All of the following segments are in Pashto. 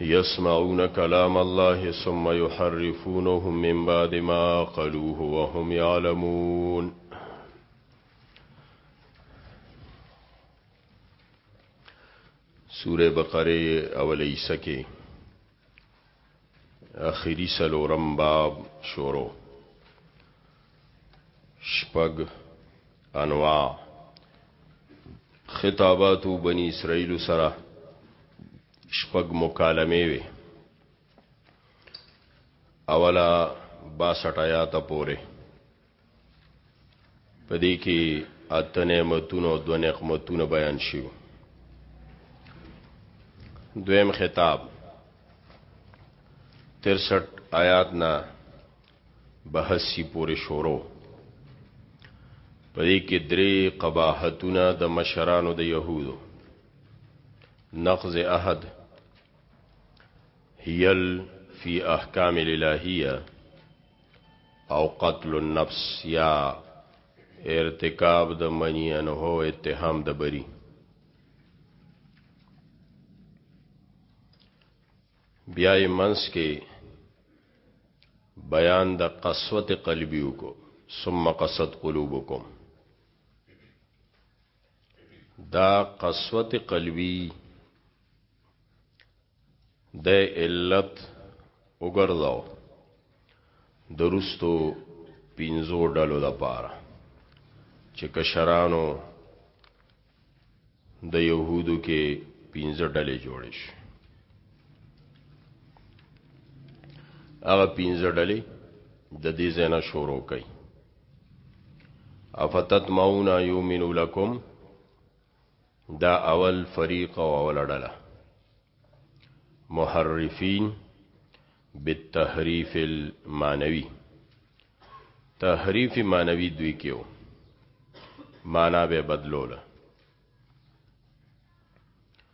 يسمعون كلام الله ثم يحرفونه من بعد ما قلوه وهم يعلمون سوره بقره اولی سکه اخیری سلورم باب شورو شپږ انواع خطاباتو بنی اسرائیل سره شپږ مکالمه وی اولا 62 آیات پوره په دې کې اته نعمتونه او دوه نعمتونه بیان شوي دویم خطاب 63 آیات نه بحثی پورې شروع پدې کې درې قباحتونه د مشرانو د يهودو نقض عهد هیل فی احکام الالهیه او قتل النفس یا ارتکاب د منی انه اتهام د بری بیا یې منس کې بیان د قسوت قلبی کو ثم قصد قلوبکم دا قسوت قلبی د علت وګرځاو درستو پینزو ډلو د پاره چې کشرانو د يهودو کې پینځه ډلې جوړې شي هغه پینځه ډلې د دې زنه شروع کړي افتت ماونا یومن لکم دا اول فریق او اوله ډله محرفین بالتحریف المعنوی تحریف معنوی دوی کېو معنا به بدلوله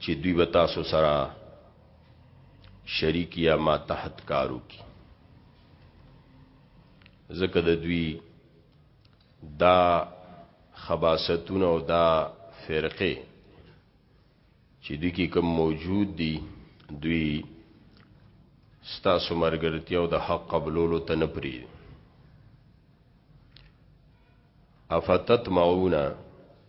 چې دوی به تاسو سره شریک یا ما تحت کارو کی ځکه د دوی دا خباستونه او دا فرقه چې دوی کې کوم موجود دي دوی ستاسو مرګرتیا او د حق قبولولو ته نه پری افتت معونا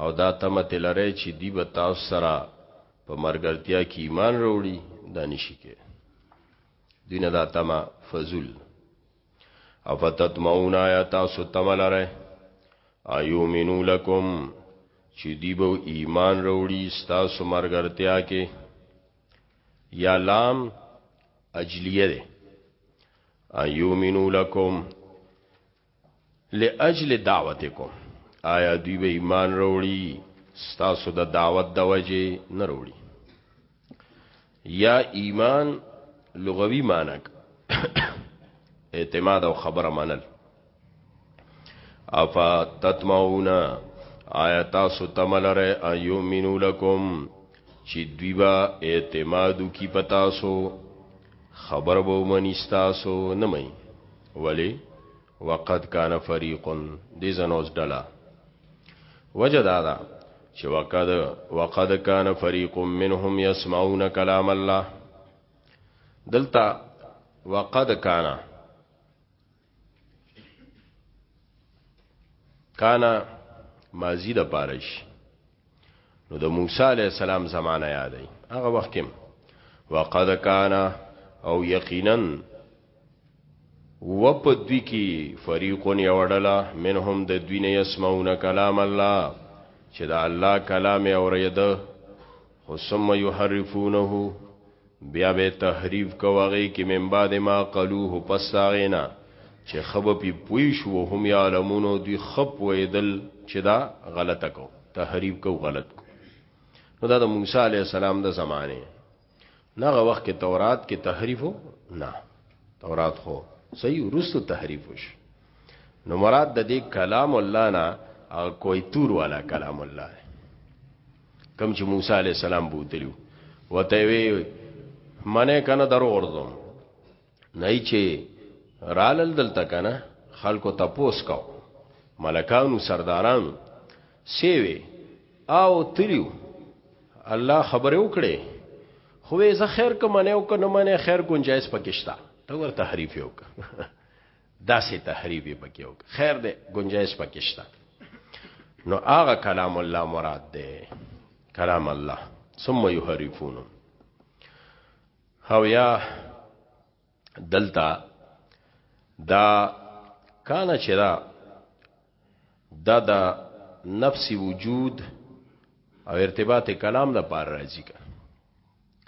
او دا تمه ترې لرئ چې دوی به تاسو سره په مرګرتیا کې ایمان راوړي دا نشي کې دوی نه دا تمه فضول او فتتمعون آیا تاسو تمه لرئ ایومنو لکم چې دی به ایمان وروړي ستاسو مرګرتیا کې یا لام اجلیه ده ایومنو لکم لاجل دعوتکم آیا دوی به ایمان وروړي ستاسو د دعوت د وجه نه وروړي یا ایمان لغوي معنی اعتماد او خبره منل افا تطمعون آیا تاسو تملره ایومنو لکم چې دوی با اعتمادو کی پتاسو خبر به منی ستاسو نه مې ولی وقد کان فریقن دیزنوز ڈلا وجه دادا چې وقد وقد كان فريق منهم يسمعون كلام الله دلته وقد كان كان ماضی د پارش نو د موسی علی السلام زمانہ یادای هغه وخت کې وقد کان او یقینا و په دوی کې فریقون یوړلا منهم د دوی نه یسمعون کلام الله چې دا الله کلام اوریده خو ثم یحرفونه بیا به تحریف کو هغه کې من بعد ما قلوه پس هغه نه چې خب پی پوی شو هم یعلمون دوی خب ویدل چې دا غلطه کو تحریف کو غلط کو نو دا د موسی علی السلام د زمانه نغه وخت کې تورات کې تحریف نه تورات خو صحیح ورستو تحریف وش نو مراد د دې کلام الله نه کوئی تور والا کلام الله کم چې موسی علی السلام بوتلیو وته وی منه کنه درو ورځم نه چې رالل دلته کنه خلکو تپوس کو ملکانو سردارانو سیوی او تریو الله خبره وکړي خو زه خیر کوم نه او کنه منه خیر گنجائز پکشتا ته ور تحریف یو داسې تحریف یې پکې وکړ خیر دی گنجایش پکې شته نو هغه کلام الله مراد دی کلام الله ثم یحرفون او یا دلتا دا کان چې دا دا د نفس وجود او ارتباط کلام د پار راځي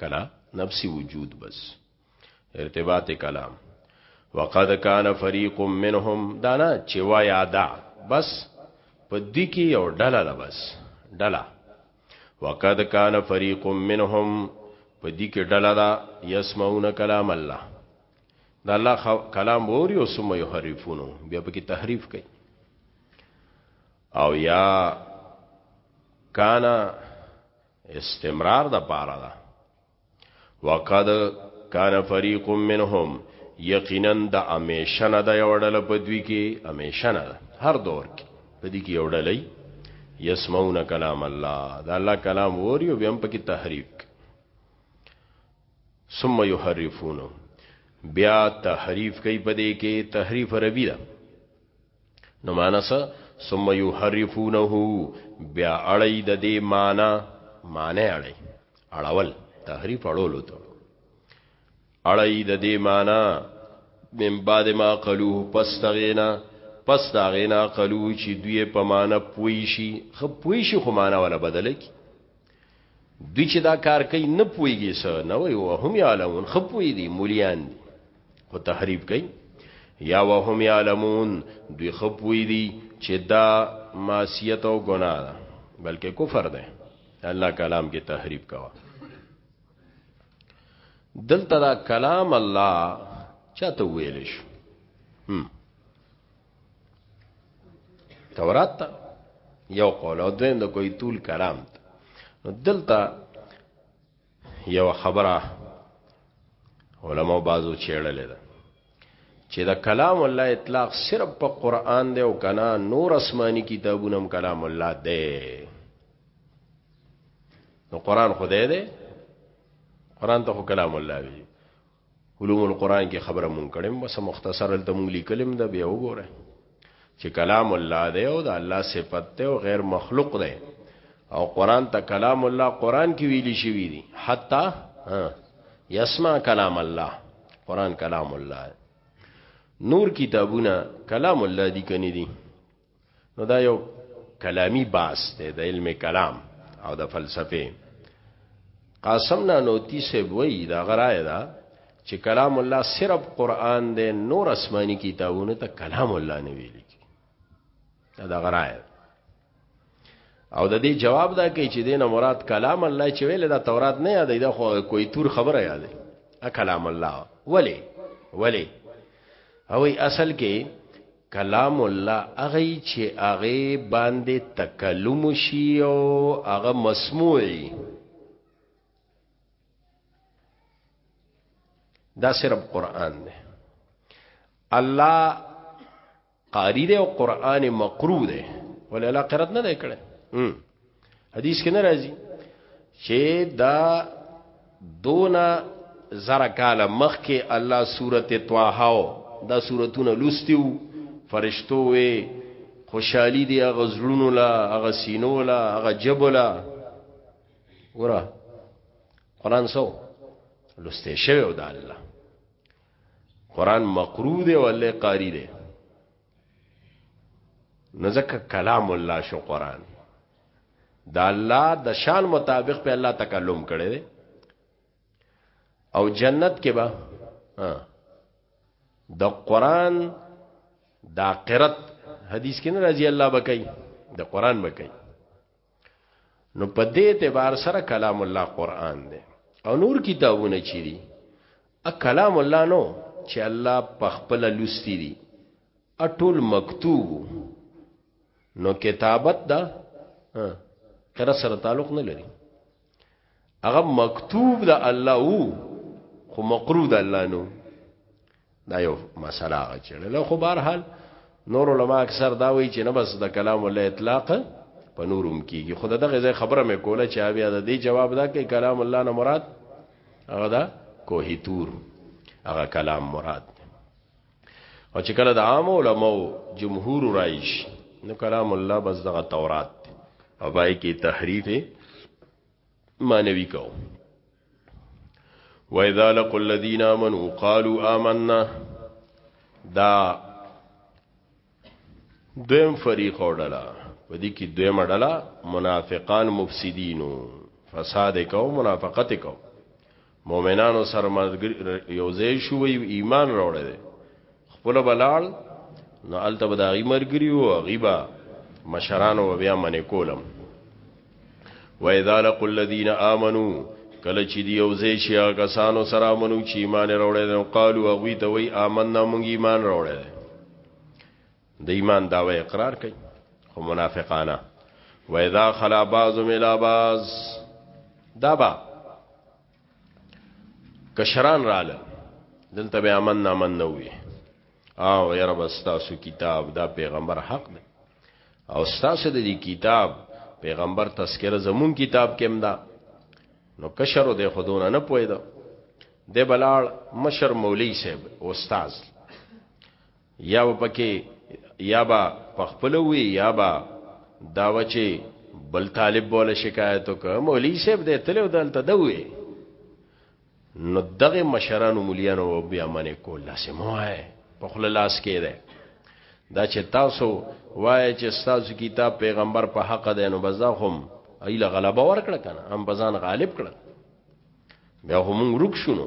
کلا نفس وجود بس ارتباط کلام وقد کان فریق منهم دانا چې وایا دا بس په دې کې یو ډله ده بس ډله وقد کان فریق منهم په دې کې ډله ده یسمعون کلام الله دا الله کلام ووري او سم یو حریفونو بیا په کې تحریف کوي او یا کانا استمرار د پاره ده وقد کان فریق منهم یقینا د امیشنه د یوړل په دوی کې امیشنه ده هر دور کې په دې کې یوړلې یسمعون کلام الله دا الله کلام ووري او بیم پکې تحریف ثم یحرفونه بیا تحریف کوي په دې کې تحریف ربی ده نو معنا څه ثم يحرفونه بیا اړی د دې معنا معنی اړی اړول تحریف اړولو ته اړی د دې معنا من بعد ما قلوه پس تغینا پس تغینا قلوه چې دوی په معنا پوي شي خپوي شي خو معنا ولا بدل کی دوی چې دا کار کوي نه پويږي سه نه وي او هم يعلمون خپوي دي مليان دي خو تحریف کوي یا وهم يعلمون دوی خپوي دي چې دا معصیت او ګناه ده بلکې کفر ده الله کلام کې تحریف کوا دلته دا کلام الله چاته ویل شو هم تورات ته یو قول او دویم د کوی طول کلام ته نو دلته یو خبره علماء بازو چیړلې ده چې دا کلام الله اطلاق صرف په قران دی او کنا نور آسماني کتابونه هم کلام الله دی نو قران خدای دی قران ته کلام الله وی علوم القرآن کې خبره مونږ کړم بس مختصر ته مونږ لیکلم دا بیا وګوره چې کلام الله دی او د الله صفت دی او غیر مخلوق دی او قرآن ته کلام الله قرآن کې ویلي شوی دی حتی یسمع کلام الله قرآن کلام الله نور کتابونه کلام الله دی کني دي نو دا یو کلامی باس دی د علم کلام او د فلسفه قاسم نانوتی سے وی دا غرای دا چې کلام الله صرف قران دی نور آسمانی کتابونه ته کلام الله نه ویل کی دا, دا غرای او د دې جواب دا کوي چې دینه مراد کلام الله چې ویل دا تورات نه یاد دا خو کوئی تور خبره یاد دی ا کلام الله ولی ولی او اصل کې کلام الله هغه یی چی هغه باندې تکلم شي او هغه مسموعي دا صرف قران دی الله قاری دی او قران مقرو دی ولې الله قرات نه دی کړی حدیث کې نه راځي چې دا دونا زره کال مخکې الله سورته طه او دا سورتونه لوستیو فرشتو وي خوشحالي دی هغه زړونو لا هغه سینو لا هغه جبو لا ورا قران سو لسته شوی د الله قران مقرو دی ولې قاری دی نو ځکه کلام الله شو قران دا الله د شان مطابق په الله تکلم کړي او جنت کې به د قران د اخرت حدیث کې نه راځي الله بکای د قران بکای نو په دې اعتبار سره کلام الله قران دی او نور کتابونه چي دي ا کلام الله نو چې الله په خپل لوستي دي اټول مکتوب نو کتابت دا قرأ سره تعلق نه لري هغه مکتوب د الله وو خو مقروض الله نو دا یو مسله هغه چې له خو بهر حال نور علما اکثر دا وایي چې نه بس د کلام الله اطلاق په نوروم کیږي خود دغه ځای خبره مې کوله چې بیا د دې جواب دا کوي کلام الله نه مراد هغه دا کوهی تور هغه کلام مراد او چې کله د عام علماو جمهور رایش نو کلام الله بس دغه تورات او پای کې تحریف مانوي کو و اذا لقوا الذين امنوا قالوا آمنا دا دویم فریق او ډلا په دې کې دویم ډلا منافقان مفسدینو فساد کو منافقت کو مؤمنانو سره مرګري یو ځای شو وی ایمان راوړل خپل بلال نو الته به داغي مرګري او غیبا مشرانو بیا منې کولم و اذا لقوا الذين امنوا کله چې دی یو ځای شي هغه کسانو سره منو چې ایمان راوړل او قالو هغه ته وی آمنا مونږ ایمان راوړل د ایمان داوی اقرار کوي خو منافقانه و اذا خلا بعض ملا بعض دابا کشران رااله دلته به امن نامن نه وي او یا رب استاسو کتاب دا پیغمبر حق دی او استاسو د دې کتاب پیغمبر تذکرہ زمون کتاب کې امدا نو کشرو د خودونه نه پوي دا د بلاړ مشر مولوی صاحب استاد یا پکې یا با پخپلوي یا با دا وچی بل طالب بوله شکایت وک مولوی صاحب دې تلو دلته دوی نو دغه مشرانو مليانو بیا منې کول لاسه موه په خپل لاس کې ده دا چې تاسو وایې چې تاسو کتاب پیغمبر په حق دی نو بس دا هم ایله غلبه ورکړه کنه هم بزان غالب کړه بیا هم رک شونو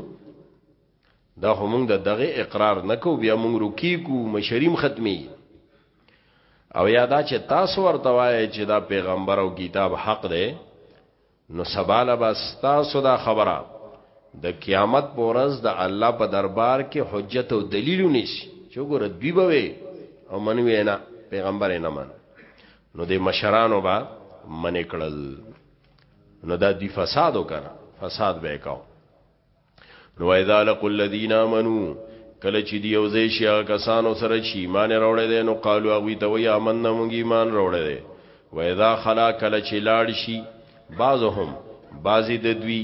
دا هم د دغه اقرار نکو بیا موږ رکی کو مشریم ختمي او یادا چې تاسو ورته وایې چې دا پیغمبر او کتاب حق دی نو سبا له به ستاسو دا خبره د قیامت په ورځ د الله په دربار کې حجت او دلیل ونیسي چې وګوره دوی به وي او منوي نه پیغمبر نه من نو د مشرانو به من کړل نو دا دی فساد وکړه فساد به کاو نو اذا لقوا الذين امنوا کله چې دی یو ځای شي کسانو سره چې ایمان راوړی دی نو قالو هغه ته وی امن نه مونږ ایمان راوړی دی و اذا خلا کله چې لاړ شي بعضهم بعضی د دوی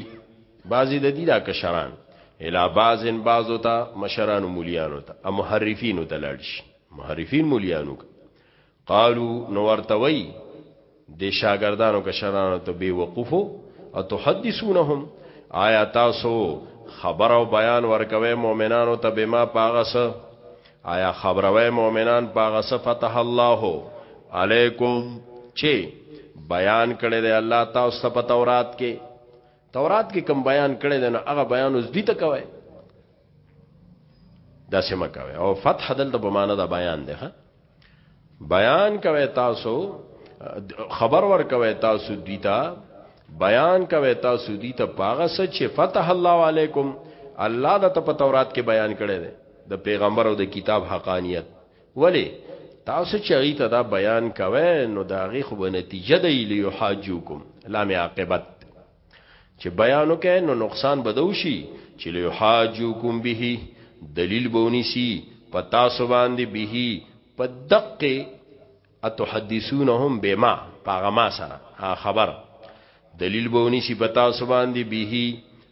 بعضی د دې دا کشران الا بعضن بعضو ته مشران مولیانو ته محرفین ته لاړ شي محرفین مولیانو قالو نو ورتوي د شاګردانو کشرانو ته بي وقفو او تحدثونهم آیا تاسو خبر او بیان ورکوي مؤمنانو ته بما پاغس آیا خبروي مؤمنان پاغس فتح الله علیکم چې بیان کړی دی الله تاسو ته په تورات کې تورات کې کوم بیان کړی دی نو هغه بیان اوس دي ته کوي دا سم کوي او فتح دلته په معنا دا بیان دی ها بیان کوي تاسو خبر ور کوي تاسو دیتا بیان کوي تاسو دیتا پاغه سچ فتح الله علیکم الله د په تورات کې بیان کړی دی د پیغمبر او د کتاب حقانیت ولی تاسو چې هغه ته دا بیان کوي نو دا غي خو به نتیجه دی لیحاجوکم لام عاقبت چې بیان وکړي نو نقصان بدوشي چې له حاجوکم به دلیل بونی سی پتا سو باندې به په دقه اتحدثونهم بما پاغما سره خبر دلیل بونی سی پتا سو باندې به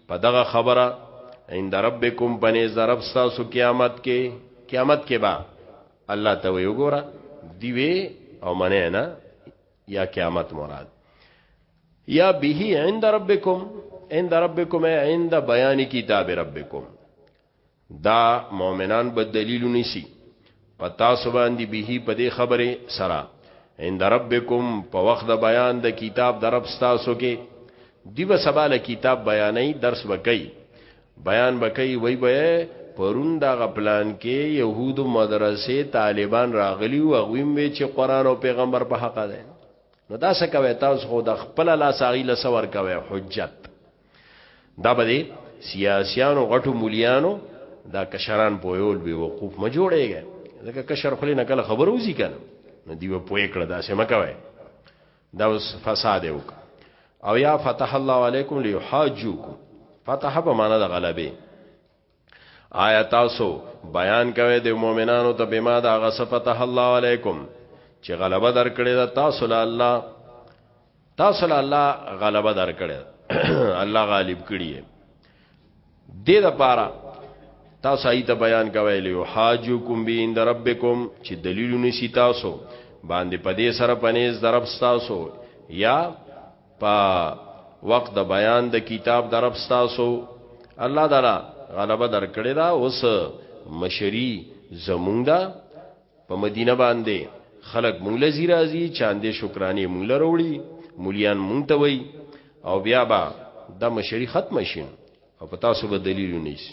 په دغه خبره عند ربکم بنی ضرب تاسو قیامت کې قیامت کې با الله ته وی وګوره دی وی او منه نه یا قیامت مراد یا به عند ربکم عند ربکم عند بیان کتاب ربکم دا مؤمنان به دلیل نسی پتا سبحان دی به په دې خبره سره عند ربکم په وخت د بیان د کتاب د رب تاسو کې دیو سباله کتاب بیانې درس وکي بیان وکي وای به پرون دا غپلان کې يهودو مدرسې طالبان راغلي او غویم وی چې قران او پیغمبر په حق ده نو دا څه کوي تاسو خو د خپل لا ساغي لسور کوي حجت دا به سیاسيانو غټو مليانو دا کشران پویول به وقوف ما جوړيږي ځکه کشر خلی نه کله خبر وځي کنه نو دی په پوی کړه دا سه مکوي دا اوس فساد وک او یا فتح الله علیکم لیحاجوکم فتح به معنا د غلبه آیا تاسو بیان کوي د مؤمنانو ته بما دا غصفته الله علیکم چې غلبه درکړې ده تاسو له الله تاسو له الله غلبه درکړې الله غالب کړی دې د پاره تاسو ایت بیان کوي له حاجکم بین در ربکم چې دلیلونه سی تاسو باندې پدې سره پنيز درب تاسو یا په وخت د بیان د کتاب درب ستاسو الله تعالی غلبه درکړی دا اوس مشری زمونږ دا په مدینه باندې خلق مونږ لزی راځي چاندې شکرانه مونږ لروړي مليان مونږ ته وای او بیا با د مشری ختم شي او پتا سو به دلیل نیس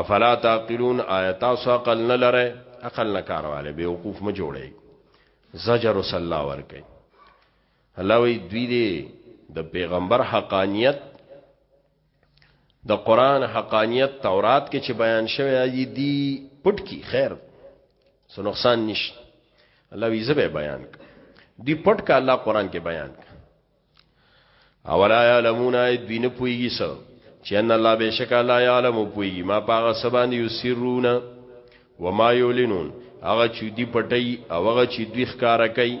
افلا تعقلون آیات عقل نه لره عقل نه کارواله به وقوف م جوړي زجر صلی الله ورکه الله وی دوی دی د پیغمبر حقانیت د قران حقانیت تورات کې چې بیان شوی دی دی پټ کی خیر سو نقصان نشته الله وی زبه بیان ک دی پټ کا الله قران کې بیان ک اولا یعلمون دوی نه پویږي سو چې ان الله بهشک الله یعلم پویږي ما پاغه سبان یسرون وما یولنون هغه چې دی پټي او هغه چې دوی ښکارا کوي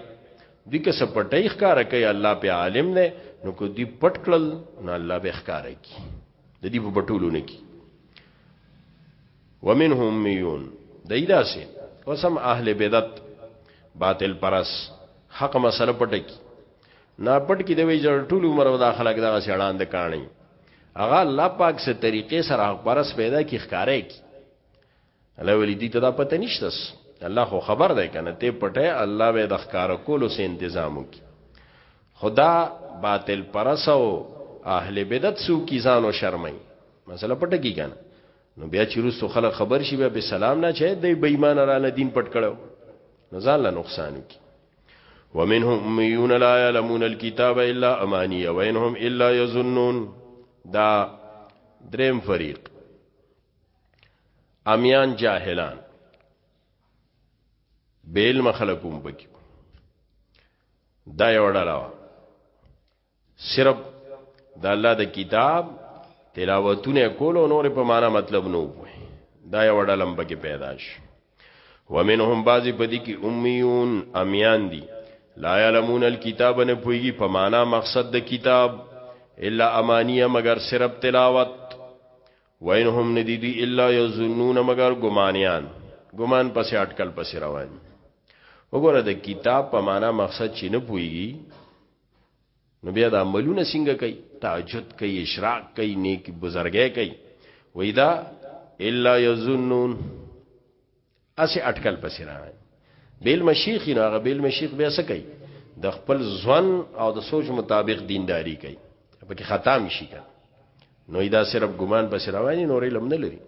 دی که څه پټی ښکارا کوي الله په عالم نه نو کو دی پټ کړل نو الله به ښکارا کی د دې په پټولو نه کی ومنهم میون دایدا سه وسم اهل بدعت باطل پرس حق مسله پټ کی نا پټ کی د وی جړ ټول عمر ودا خلق دغه سړان د کانی اغه الله پاک سه طریقې سره حق پرس پیدا کی ښکارا کی الله ویلی دي ته دا پته نشته الله خو خبر دی کنه ته پټه الله به د ښکار کولو سه تنظیم وکي خدا باطل پرسو اهل بدعت سو کی ځانو شرمای مسله پټه کی کنه نو بیا چې روسو خلک خبر شي بیا به سلام نه چي د بېمان را نه دین پټ کړو نو ځان له نقصان کی ومنهم اميون لا يعلمون الكتاب الا اماني وانهم الا يظنون دا دریم فریق امیان جاهلان بیل مخلقوم بکی دا یو ډله صرف د الله د کتاب تلاوتونه کول او نور په معنا مطلب نو وي دا یو ډلم بګي پیدا شي ومنهم بعضی پدی کی امیون امیان دی لا یعلمون الكتاب نه پویږي په معنا مقصد د کتاب الا امانیه مگر صرف تلاوت وینهم ندی دی الا یظنون مگر ګمانیان ګمان پسې اٹکل پسې روان وګوره د کتاب په معنا مقصد چې نه پويږي نو بیا د عملونه څنګه کوي تهجد کوي اشراق کوي نیک بزرګي کوي وېدا الا یظنون اسې اټکل پسې راغی بیل مشیخ نه هغه بیل مشیخ بیا څه کوي د خپل ځوان او د سوچ مطابق دینداری کوي پکې خطا مشي کړه نو دا صرف ګمان پس رواني نور علم نه لري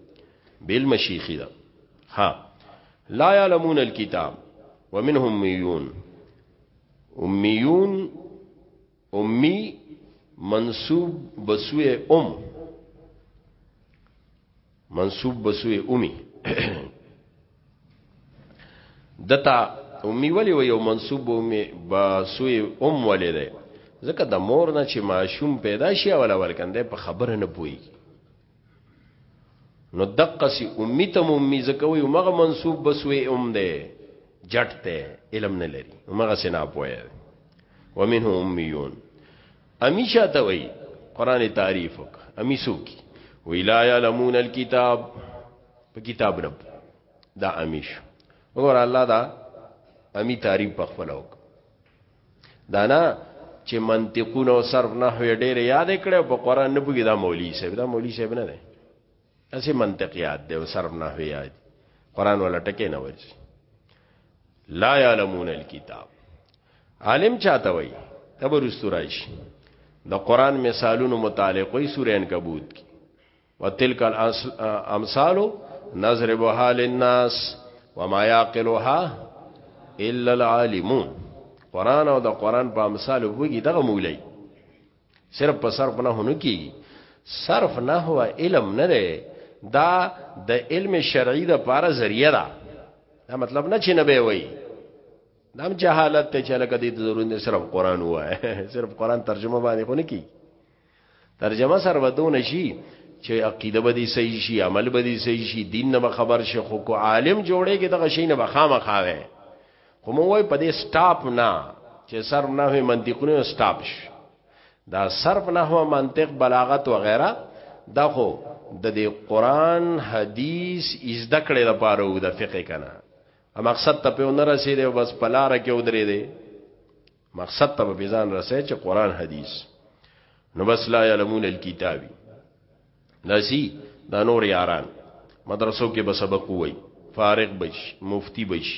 بیل مشیخی دا ها لا يعلمون الكتاب ومنهم اميون اميون امي منصوب بسوء ام منصوب بسوی امی دتا امی ولی و یو منصوب امی بسوی ام ولی ده ځکه د مور نه چې ماشوم پیدا شي اول اول کنده په خبره نه پوي نو دقه سي امي ته امي ځکه وي مغه منسوب بسوي ام ده جټ ته علم نه لري مغه سنا پوي ومنه اميون امی شاته وای قران تعریف وک امی سوکی وی لا یعلمون الكتاب په کتاب نه دا امیش وګور الله دا امی تعریف په خپل وک دانا چې منطقونه او صرف نحوی ډېر یاد کړو په قران نه بګی دا مولوی صاحب دا مولوی صاحب نه دی اسی منطق یاد دی او صرف نحوی یاد دی قران ولا ټکی نه وایي لا یعلمون الكتاب عالم چاته وایي تبر استورایش د قران مثالونو متعلق وي سورې عنکبوت کی وتلک الامثال نضربها للناس وما يعقلها الا العالمون قران او د قران په امثال وګي دغه مولای صرف په صرف نه هونو کی صرف نه هو علم نه ده دا د علم شرعي د پاره ذریعہ ده دا مطلب نه چې نه به وای دام جهالت ته چې لکه دې ضرورت نه صرف قران وای صرف قران ترجمه باندې خو نه کی ترجمه سر ودون شي چې عقیده به دې صحیح شي عمل به دې صحیح شي دین نه خبر شي خو کو عالم جوړيږي دغه شي نه بخامه خاوي خو مو وای په دې سټاپ نه چې صرف نه وي منطقونه سټاپ شي دا صرف نه هو منطق بلاغت و غیره دا خو د دې قران حدیث از دکړې لپاره و د فقې کنه مقصد ته په نرسې دی بس پلار کې ودرې دی مقصد ته به ځان رسې چې قران حدیث نو بس لا علمون الكتابي نسی دا نور یاران مدرسو کې به سبق وای فارغ بش مفتی بش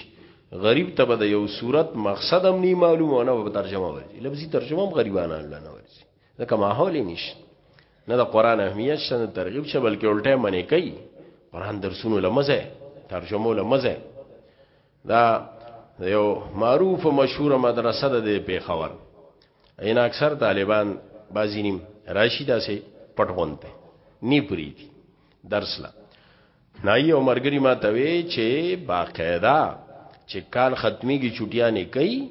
غریب ته به د یو صورت مقصد هم نه معلومه نه به ترجمه ورځي لفظي ترجمه هم غریبانه الله نه ورځي دا کومه حال نشته نه د قران اهمیت شته نه ترغیب شته بلکې الټه منې کوي قران درسونو لمزه ترجمه لمزه دا یو معروف مشهور مدرسه ده د پیښور ان اکثر طالبان بازی نیم راشی داسې پټ غونته نی پریدي درس لا نه یو مرګری ما ته وی چې باقاعده چې کال ختميږي چټیا نه کوي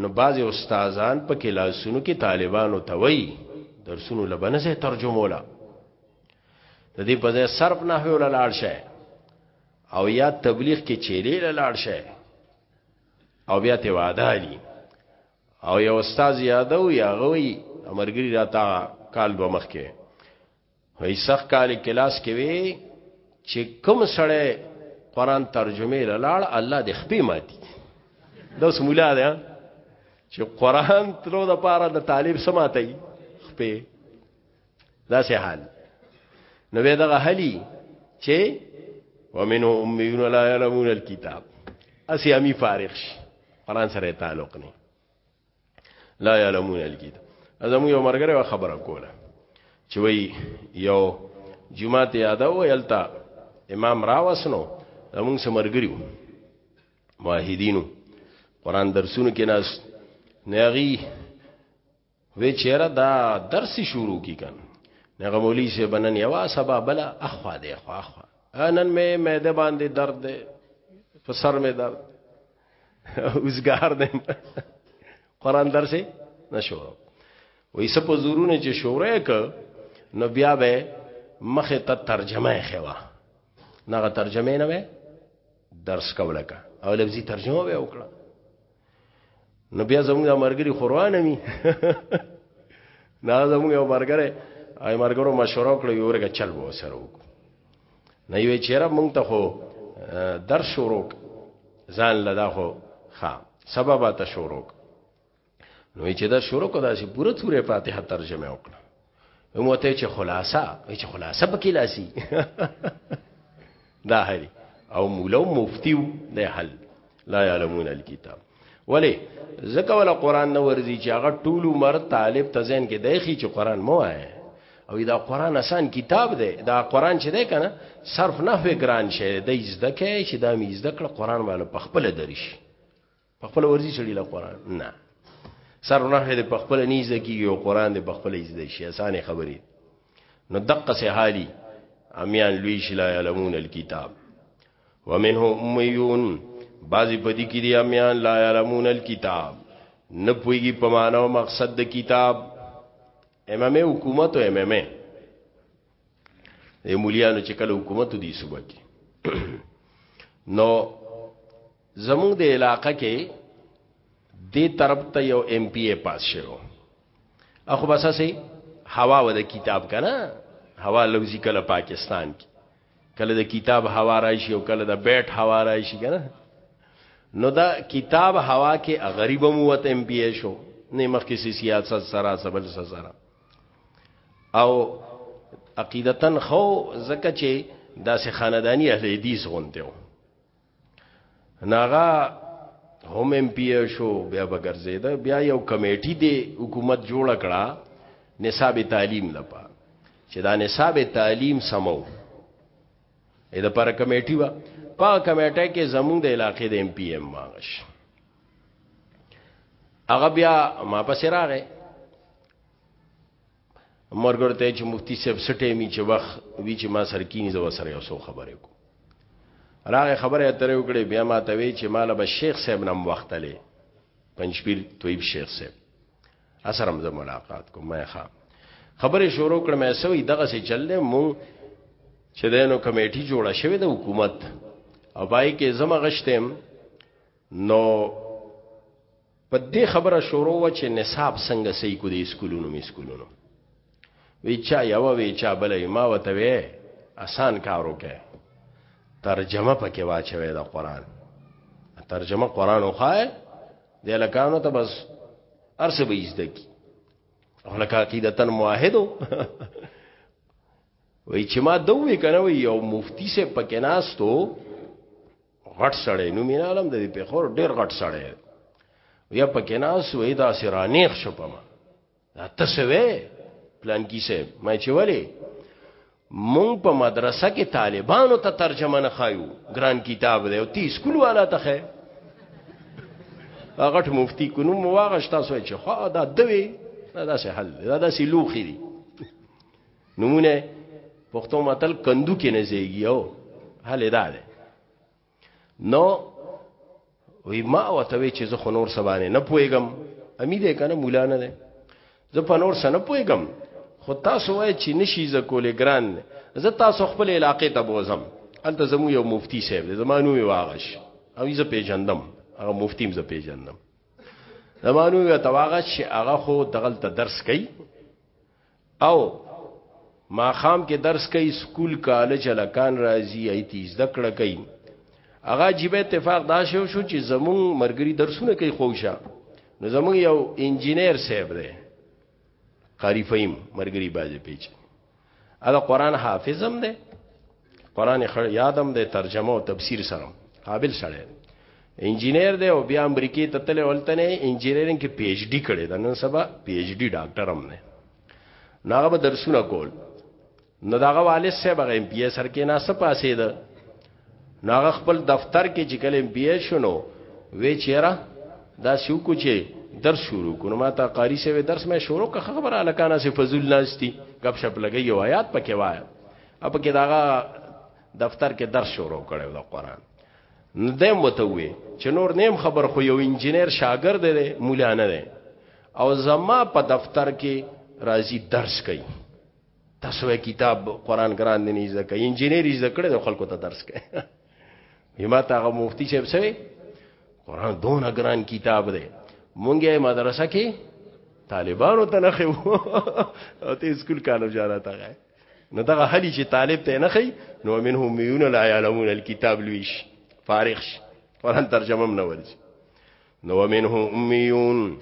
نو باز استادان په کلاسونو کې طالبانو ته وی درسونو لبنه سه ترجمه ولا د دې په ځای صرف نه ویول لاړ شه او یا تبلیغ کې چیرې لاړ شي او بیا ته وعده دي او یو استاد یادو یا غوي امرګری راته کال به مخ کې وای سخ کال کلاس کې وی چې کوم سړی قران ترجمه لاله الله د خپې ماتي دا سمولا ده چې قران تلو د پاره د طالب سماتای خپې دا سه حال نو به دغه حلی چې ومنه امیون لا یعلمون الكتاب اسی امی فارغ شي قران سره تعلق نه لا یعلمون الکتاب ازمو یو مرګره خبره کوله چې وی یو جمعه ته یاد او یلتا امام راوسنو زمون سمرګریو موحدینو قران درسونو کې ناس ناغي وی چیرې دا درس شروع کی کن هغه مولوی شه بنن یوا سبا بل اخوا دی اخوا اخوا انن می معده باندې درد دی په سر می درد اوسګار دی قران درس نه شروع وی سپو زورونه چې شورې ک نو بیا به مخه ته ترجمه خوا نغه ترجمه نه وې درس کوله کا او لفظي ترجمه به وکړه نو بیا زموږ مرګري قران می نه زموږ یو مرګره ای مرګرو مشوره کړو یو ورګه چل وو سره وک نه یو چیرې مونږ ته خو در شروع ځان لدا خو ها سبب ته شروع نو چې دا شروع کدا چې پوره توره فاتحه ترجمه وکړه موته چې خلاصه چې خلاصه پکې لاسي دا هري او مولو مفتیو د حل لا يعلمون الكتاب ولی زکه ولا قران نه ورزي چې هغه ټول عمر طالب تزين کې دایخي چې قران مو آئے او دا قران آسان کتاب دی دا قران چې دی کنه صرف نه وی ګران شه دی زده کې چې دا می زده کړ قران باندې پخپل درش په خپل ورزي شړي له قران نه سر نه دې په خپل نه زده کیږي او قران دې په خپل زده شي اسانه خبرې نو دقه سه حالي امیان لوی شلا علمون الكتاب ومنه امیون بعضی پدی کې دي امیان لا علمون الكتاب نه پويږي په معنا او مقصد د کتاب امامه حکومت او امامه د مولیانو چې کله حکومت دي صوبه کې نو زمونږ د علاقې کې دې طرف ته یو ایم پی ای پاس شوی اخو بس سي هوا و د کتاب کنه هوا لوزي کله پاکستان کې کله د کتاب هوا راشي او کله د بیٹ هوا راشي کنه نو دا کتاب هوا کې غریب مو وته ایم پی ای شو نه مخکې سي سیاست سره سبل سره او عقیدتن خو زکه چې داسې خاندانی اهل حدیث غونته ناغا هم ایم پی شو بیا بګرځیدا بیا یو کمیټی دی حکومت جوړ کړه نصاب تعلیم لپا چې دا نصاب تعلیم سمو اې د پر کمیټی وا په کمیټه کې زموږ د علاقې د ایم پی ایم ماغش هغه بیا ما پسې راغې مرګر ته چې مفتی صاحب سټې می چې وخت وی چې ما سر کینی زو سره یو سو خبرې کو راغه خبره اترې وکړې بیا ما ته وی چې مال به شیخ صاحب نم وخت لې پنځپیر طیب شیخ صاحب اسرم زه ملاقات کوم ما ښا خبرې شروع کړم مې سوې دغه سي چللې مو چې دینو کمیټي جوړه شوې د حکومت او پای کې زما غشتم نو په دې خبره شروع و چې نصاب څنګه صحیح کو دي سکولونو می سکولونو وی چا یو وی چا بلې ما وته وی آسان کارو کې ترجمه پکې واچوي د قران ترجمه قران وخای د لکانو ته بس ارسه به ایزده کی هلکه عقیدتن موحدو وی چې ما دوی کنه وی یو مفتی سے پکې ناستو غټ سړی نو مين عالم د پیښور ډیر غټ سړی یا پکې ناس وې دا سرانیخ شو پما دا تاسو وې پلان کې سه مې چې ولی مونږ په مدرسه کې طالبانو ته ترجمه نه خایو ګران کتاب دی او تی سکول والا ته خې هغه مفتی کو نو مواغشتا سوې چې خو دا دوی دا داسې حل دا داسې لوخي دي نمونه پښتو متل کندو کې نه زیږي او حل ادا ده نو وی ما وته وی چې زه خو نور سبانه نه پويګم امي دې کنه مولا نه ده زه په نور سره نه پويګم خو تاسو وای چې نشي ز کولې ګران زه تاسو خپل علاقې ته بوزم انته زمو یو مفتی صاحب دې زمانو وی واغش او زه پیژندم هغه مفتیم زه پیژندم زمانو وی تواغش هغه خو دغلت درس کوي او ما خام کې درس کوي سکول کالج لکان راځي ای تی زده کړه کوي هغه جیب اتفاق دا شو شو چې زمون مرګري درسونه کوي خوښه نو زمون یو انجینیر صاحب دی قاری فهیم مرګري بازه پیچ دا قران حافظم دی قران خړ یادم د ترجمه او تفسیر سره قابل سره انجینر دی او بیا امریکای ته تل ولته نه انجینرینګ کې پی ایچ ډی کړی دا نن سبا پی ایچ ډی ډاکټر هم نه ناغه به درسونه کول نو داغه والد صاحب هغه ایم پی ایس سر کې ناسه پاسې ده ناغه خپل دفتر کې چې کله ایم پی ایس شنو وی چیرې دا شو کو چې درس شروع کو نو ما ته قاری سره درس مې شروع که خبره الکانه سي فضل ناشتي غب شپ لګي یو آیات پکې وایا اپ کې داغه دفتر کې درس شروع کړو د قران ندیم وته وی چې نور نیم خبر خو یو انجنیر شاګرد دی مولا نه دی او زما په دفتر کې راځي درس کوي تاسو کتاب قران ګران دی نه ځکه انجنیر یې ذکر د خلکو ته درس کوي یما تاغه مفتی صاحب سوي قران دونه ګران کتاب دی مونږه مدرسه کې طالبانو ته نه خو او ته اسکول کالو جانا تا غه نو دغه هلی چې طالب ته نه خي نو منهم ميون لا يعلمون الكتاب لويش فارغ شي قران ترجمه نه ورځي نو منهم اميون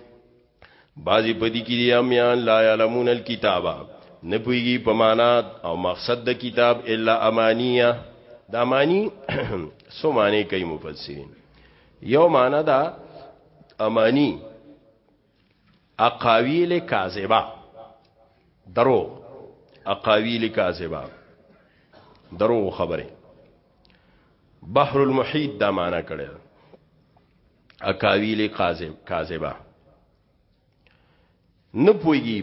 بعضی پدی کې دي اميان لا يعلمون الكتاب نه پويږي په معنا او مقصد د کتاب الا امانيه د اماني سو معنی کوي مفسرین یو معنا دا اماني اقاویل کاذبه درو اقاویل کاذبه درو خبره بحر المحیط دا معنا کړی اقاویل کاذب کاذبه نه پويږي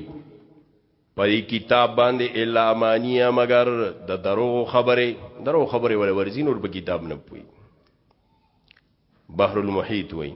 پرې کتاب باندې الا امانیه مگر د درو خبره درو خبره ول ورزین ور په کتاب نه پوي بحر المحیط وایي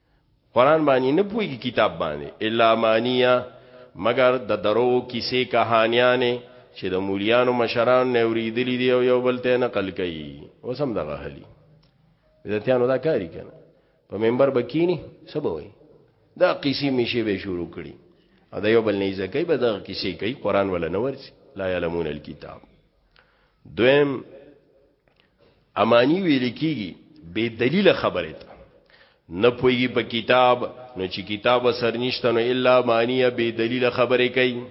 قران باندې نه پويږي کتاب باندې الا مانیا مگر د درو کیسې کہانیانې چې د مولیانو مشران نه اوریدلې دي او یو بل ته نقل کوي اوس هم دغه حالي بدعتانو دا کاری کنه په منبر بکینی سبوي دا قیسی میشه به شروع کړي دا یو بل نه ځکه به دا قیسی کوي قران ولا نه ورسي لا علمون الكتاب دویم امانی ویل کیږي بے دلیل خبره ته نه پوي په کتاب نو چې کتاب سر نشته نو الا معنی بے دلیل خبره کوي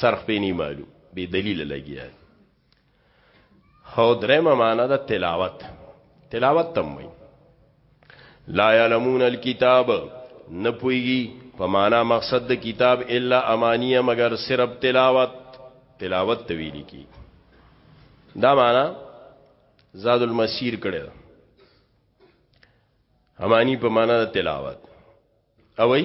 سرخ پینی معلوم بے دلیل لګیا هو درېمه معنا د تلاوت تلاوت تم وي لا يعلمون الكتاب نه پويږي په معنا مقصد د کتاب الا امانیه مگر صرف تلاوت تلاوت تویل کی دا معنا زاد المسیر کړه امانی په معنا د تلاوت او ای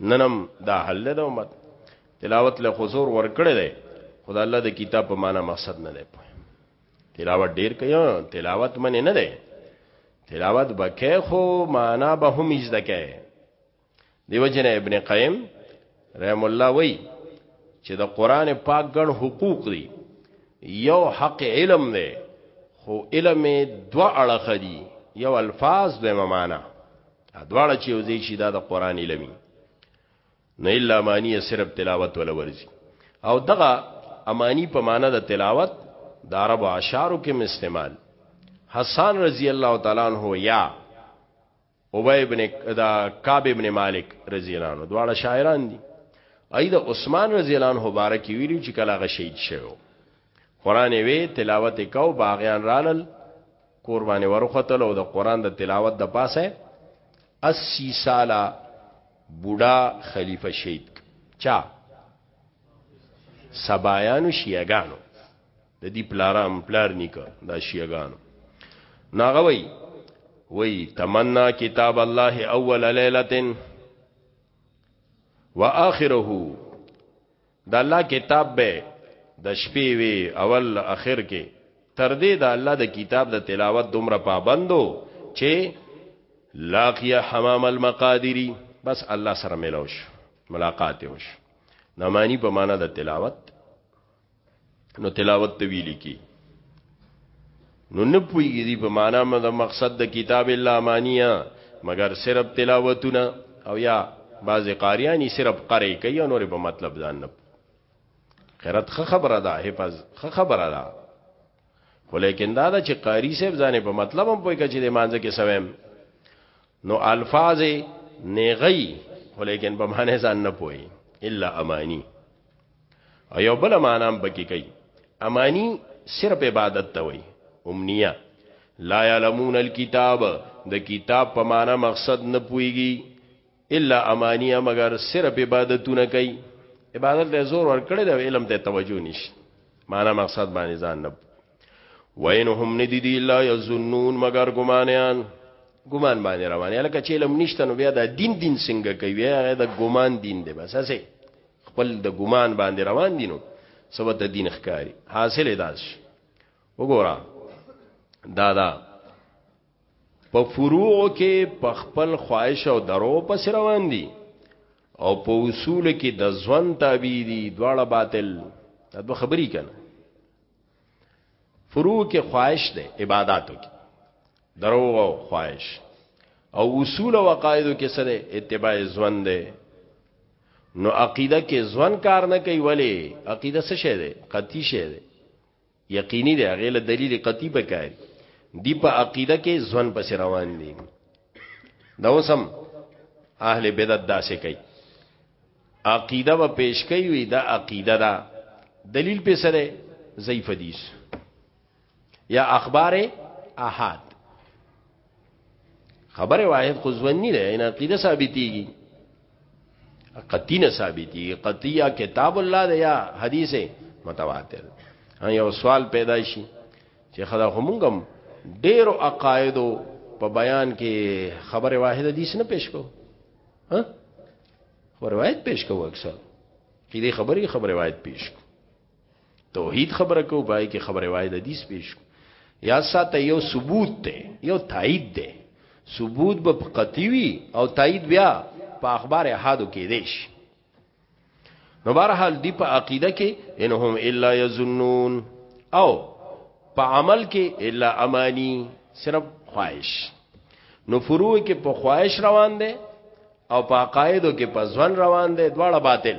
ننم دا حل ده امت تلاوت له حضور ورکړی دی خدای الله د کتاب په معنا مقصد نه دی پوه تلاوت ډیر کوي تلاوت منه نه دی تلاوت بکې خو معنا به هم یزده کې دیو جن ابن قیم رحم الله وای چې د قران پاک ګڼ حقوق دي یو حق علم دی خو علم دو اړخ دي یو الفاظ د معنا دواړه چې یو ځای شي دا د قران علم نه الا معنی صرف تلاوت ولا ورزي او دغه امانی په معنا د تلاوت د عرب اشعارو کې استعمال حسان رضی الله تعالی عنہ یا ابی ابن دا کعب ابن مالک رضی الله عنه دواړه شاعران دي اې د عثمان رضی الله عنه مبارک ویلو چې کله غشید شوی قران وی تلاوت کو باغیان رالل کور باندې ورختل او د قران د تلاوت د پاسه 80 سالا بوډا خلیفہ شهید چا سبایانو شیعاګانو د دې پلارام پلار نیکه دا شیعاګانو ناغوي وی تمنا کتاب الله اول ليله واخره د الله کتاب به د شپې وی اول اخر کې تر دې د الله د کتاب د تلاوت دومره پابندو چې لاقیه حمام المقادری بس الله سره ملوش ملاقات وش نمانی په معنا د تلاوت نو تلاوت ته ویل کی نو نه پویږي دی په معنا مده مقصد د کتاب الله مانیه مگر صرف تلاوتونه او یا بعض قاریانی صرف قری کوي او نور په مطلب ځان نه خیرت خ خبره ده حفظ خ خبره ده خو لیکن دا چې قاری صاحب ځانې په مطلب هم پوي کچې د مانځ کې سویم نو الفاظ نیغی خو لیکن په معنی ځان نه پوي الا امانی او یو بل معنا هم پکې کوي امانی صرف عبادت ته وي امنیه لا یعلمون الكتاب د کتاب په معنا مقصد نه پويږي الا امانیه مگر صرف عبادتونه کوي عبادت له زور ور کړی د علم ته توجه نشته معنا مقصد باندې ځان نه وینهم ندی دی لا یظنون مگر ګمانیان ګمان باندې روان یاله کچې لم نشته نو بیا دا دین دین څنګه کوي هغه دا ګمان دین دی بس هسه خپل د ګمان باندې روان دي نو سبا د دین ښکاری حاصل داس وګوره دا دا په فروع کې په خپل خواهش او درو پس روان دي او په اصول کې د ځوان تابع دي دواړه باطل دا دوه خبرې کړه فروع کې خواهش ده عبادتو کې دروغ او خواهش او اصول او قاعده کې سره اتباع ځوان دی نو عقیده کې ځوان کار نه کوي ولی عقیده څه شی دی قطعی شی دی یقیني دی هغه له دلیل قطعی به کوي دی په عقیده کې ځوان پس روان دي دا اوسم اهل بدعت داسې کوي عقیده و پیش کوي دا عقیده دا دلیل په سره ضعیف حدیث یا اخبار احاد خبر واحد خو ځونی ده ان عقیده ثابتېږي قطعی نه ثابتېږي قطعی یا کتاب الله ده یا حدیث متواتر یو سوال پیدا شي چې خدا همغم ډېرو عقایدو په بیان کې خبر واحد حدیث نه پیش کو ها خبر واحد پیش کو اکثر کې دې خبرې خبر واحد پیش کو توحید خبره کو پای کې خبره واید حدیث پیش کو یا ساته یو ثبوت ته یو تایید ده ثبوت به قطعی وی او تایید بیا په اخبار احادو کې دیش نو بهرحال دی په عقیده کې انهم الا یظنون او په عمل کې الا امانی صرف خواهش نو فروع کې په خواهش روان دي او په عقایدو کې په ځوان روان دي دواړه باطل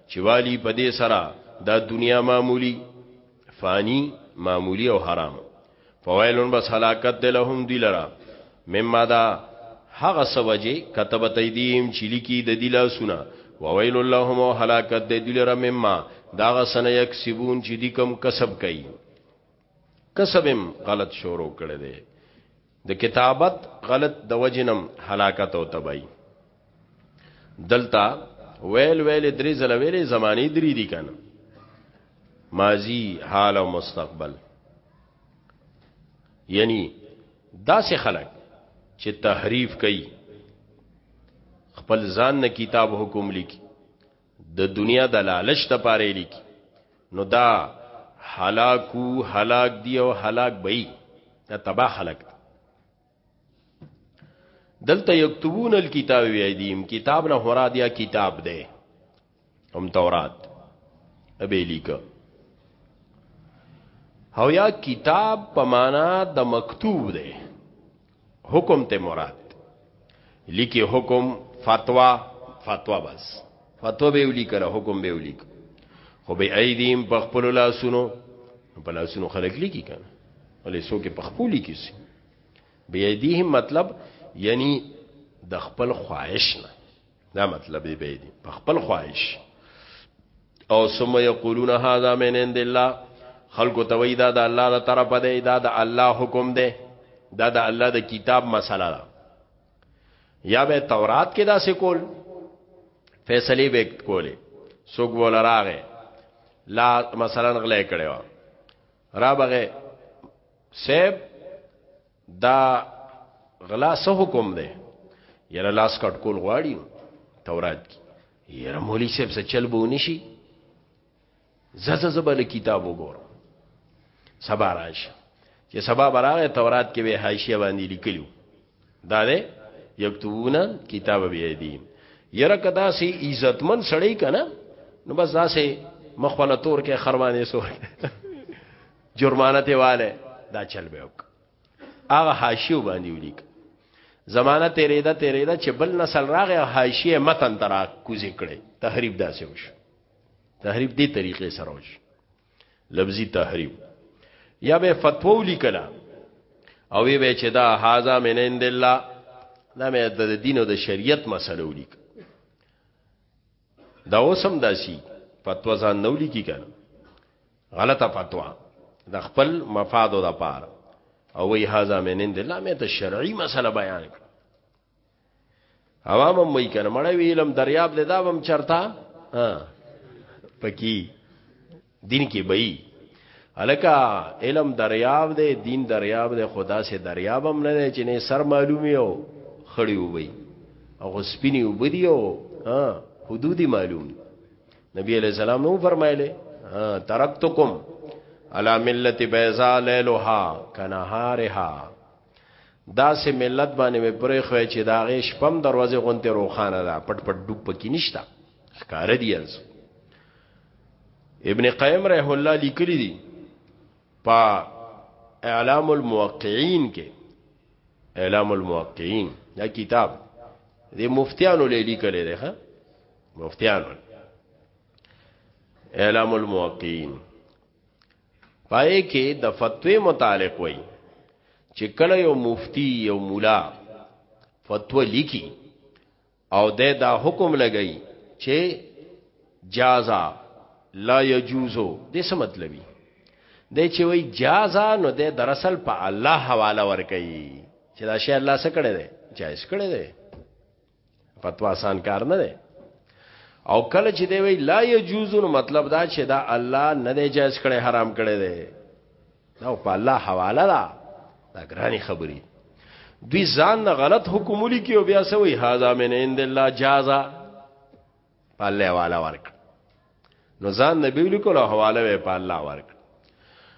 چې والی په دې سره دا دنیا معمولی فانی معمولی او حرام فویلون بس هلاکت د لهم دی لرا مما دا هغه سوجه کتب تیدیم چې لیکي د دی لاسونه وویل اللهم او هلاکت د دی لرا مما دا غسن یکسبون چې دی کم کسب کوي کسبم غلط شروع کړی دی د کتابت غلط د وجنم هلاکت او تبای دلتا ویل ویل درې زله ویلې زمانه درې دي کنه ماضی حال او مستقبل یعنی داسې خلک چې تحریف کوي خپل ځان نه کتاب حکم لیکي د دنیا د لالچ د پاره لیکي نو دا هلاکو هلاک دی او هلاک بئی دا تبا خلق دی دلته یكتبون الكتاب ویدیم کتاب نه هرا دیا کتاب دی هم تورات ابه لیکه او یا کتاب په معنا د مکتوب دی حکم ته مراد لیکي حکم فتوا فتوا بس فتوا به ولیکره حکم به ولیک خو به ایدیم په خپل لاسونو په لاسونو خلک لیکي کنه ولې څوک په خپل لیکي سي به ایدیم مطلب یعنی د خپل خواهش نه دا مطلب به دی په خپل خواهش او ثم یقولون هذا من عند الله خلق توی دا د الله تر طرفه دی دا د الله حکم دی دا د الله د کتاب مسله ده یا به تورات کې دا سکول فیصله به کولې سوق بول راغې لا مثلا غلې کړو را بغه سیب دا غلا سه حکم دی یره لاس کټ کول غواړي تورات کې یره مولوی صاحب څه چل بو نشي ززه زبل کتاب وګورم سبا راشه چې سبا براغه تورات کې به حاشیه باندې لیکلو دا ده یكتبون کتاب بيدیم یره کدا سي عزتمن سړی کنه نو بس دا سي مخونه تور کې خرمانه سور جرمانه ته والے دا چل به وک هغه حاشیو باندې ولیک زمانہ تیرېده تیرېده چې بل نسل راغی حاشیه متن ترا کوزې کړي تحریف داسې وش تحریف دې طریقې سره وش لفظي تحریف یا به فتوا ولیکلا او وی به چې دا هاذا من عند الله دا مې د دین او د شریعت مسله ولیک دا اوسم داسي فتوا ځان نو لیکي کنه غلطه فتوا د خپل مفادو د پاره او وی هاذا من عند الله مې ته شرعي مسله بیان کړ عوام هم وی کنه مړ وی علم دریاب دې دا هم چرتا ها پکی دین کې بئی الکا علم دریاب دی دین دریاب دی خدا سے دریاب هم نه دی چې نه سر معلومی او خړی وبئی او سپینی وبدی او حدود معلوم نبی علیہ السلام نو فرمایله ترکتکم علی ملت بیضا لیلها کنهارها دا سه ملت باندې مې پرې خو چې دا غې شپم دروازه غونته روخانه ده پټ پټ ډوب پکې نشتا ښکار دی انسو ابن قیم رحم الله لیکلی دی پا اعلام الموقعین کې اعلام الموقعین دا کتاب دی مفتیانو لیلی کلی دی ها مفتیانو اعلام الموقعین پای کې د فتوی متعلق وای چې کله یو مفتی یو مولا فتوا لیکي او د دا حکم لګئی چې جازا لا یجوزو د څه مطلبي د چې وی جازا نو د دراصل په الله حواله ور کوي چې دا شی الله څخه کړی دی جایز کړی دی فتوا آسان کار نه دی او کله چې دی وی لا یجوزو نو مطلب دا چې دا الله نه دی جایز کړی حرام کړی دی دا په الله حواله ده دا ګراني خبري دوی ځان نه غلط حکم لیکي او بیا سوي هاذا من عند الله جازا په الله والا ورک نو ځان نبی لیکلو حواله وي په الله ورک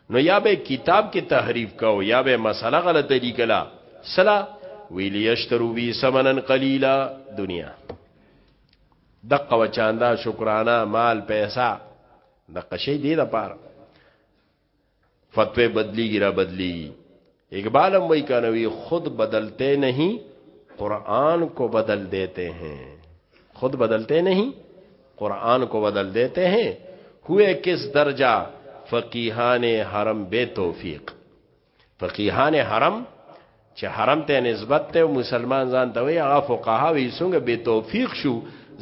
نو یا به کتاب کې تحریف کاو یا به مسله غلطه لیکلا سلا ویلی اشترو بی سمنن قلیلا دنیا دقه وچاندا شکرانه مال پیسہ د قشی دی د پاره فتوی بدلیږي را بدلیږي اقبال هم وی کنوی خود بدلتے نہیں قرآن کو بدل دیتے ہیں خود بدلتے نہیں قرآن کو بدل دیتے ہیں ہوئے کس درجہ فقیحان حرم بے توفیق فقیحان حرم چې حرم ته نسبت ته مسلمان ځان ته وي هغه فقها وي څنګه به توفیق شو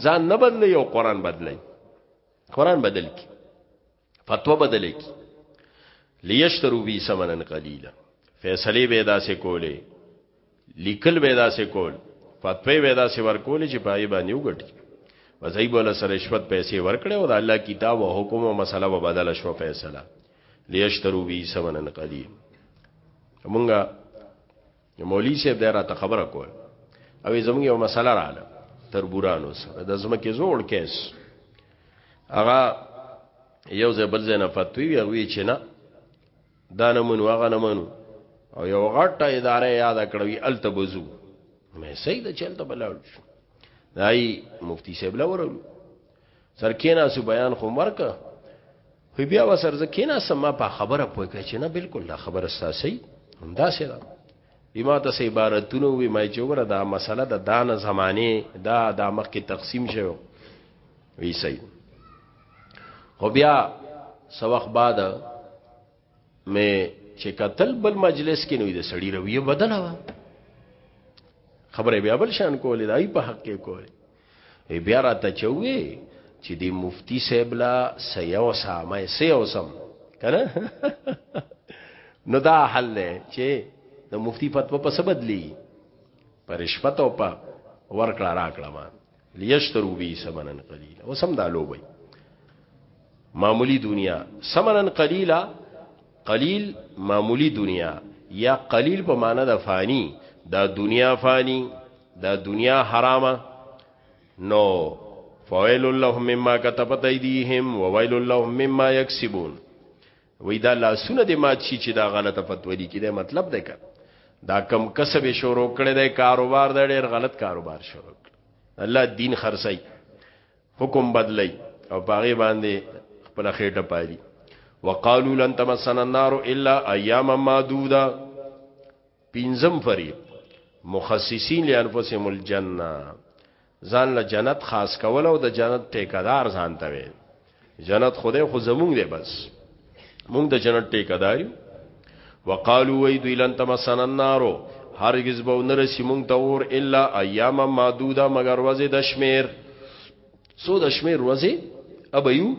ځان نه بدلی او قران بدلی قران بدل کی فتوا بدلې کی لیشترو بی سمنن قلیلا فیصله به دا سه کولې لیکل به دا سه کول فتوی به دا سه ور کولې چې پای باندې وګټي وزای بوله سره رشوت پیسې ورکړې او د الله کتاب او حکم او مسله به بدل شو فیصله لیشترو بی سمنن قلیلا مونږه مولوی صاحب دا راته خبره کول او زموږ یو مسله رااله تربورانو سره د زمکه زوړ کیس هغه یو ځای بل ځای نه فتوی وی وی چې نه دا نه مونږ هغه نه مونږ او یو غټه اداره یاد کړوي الته بزو مې سید چلته بلاړ شو دای مفتی صاحب لورو سرکینا سو بیان خو مرکه وی بیا وسر زکینا سما په خبره پوي کړ چې نه بالکل دا خبره ساسي همدا سي دا بما ته سي عبارتونه وی ما چې وګره دا مسله د دان زمانه دا د مخ کې تقسیم شوی وی سي خو بیا سوخ بعد مې چې قتل بل مجلس کې نوې د سړی رویه بدله خبره بیا بل شان کولې دای په حق کې کولې وی بیا راته چوي چې دی مفتی صاحب لا سيو سامه سيو سم کنه نو دا حل دی چې د مفتی فتوا په څه بدلی پر رشوت او په ورکړه راکړه ما ليشترو بي سمنن قليل او سم دا لوبي معمولی دنیا سمنن قلیلا قلیل معمولی دنیا یا قلیل په معنا د فانی دا دنیا فانی دا دنیا حرامه نو فویل لهم مما كتبت ايديهم وويل لهم مما يكسبون وې دا لاسونه د مات شي چې دا غلطه فتوا دي کړي مطلب ده کړه دا کم کسب شروع کړي د کاروبار د ډېر غلط کاروبار شروع کړ الله دین خرڅي حکم بدلی او باغی باندې خپل خېټه پالي وقالو لن تمسنا النار الا اياما معدوده پینزم فریق مخصصین لانفسهم الجنه ځان له جنت خاص کول او د جنت ټیکدار ځان ته وي جنت خدای خو زمونږ دی بس مونږ د جنت ټیکداري وقالو وی دوی لن تمسن النار هرگز به نرسی مونږ ته اور الا ایام معدوده مگر ورځې د شمیر سو د شمیر ورځې ابیو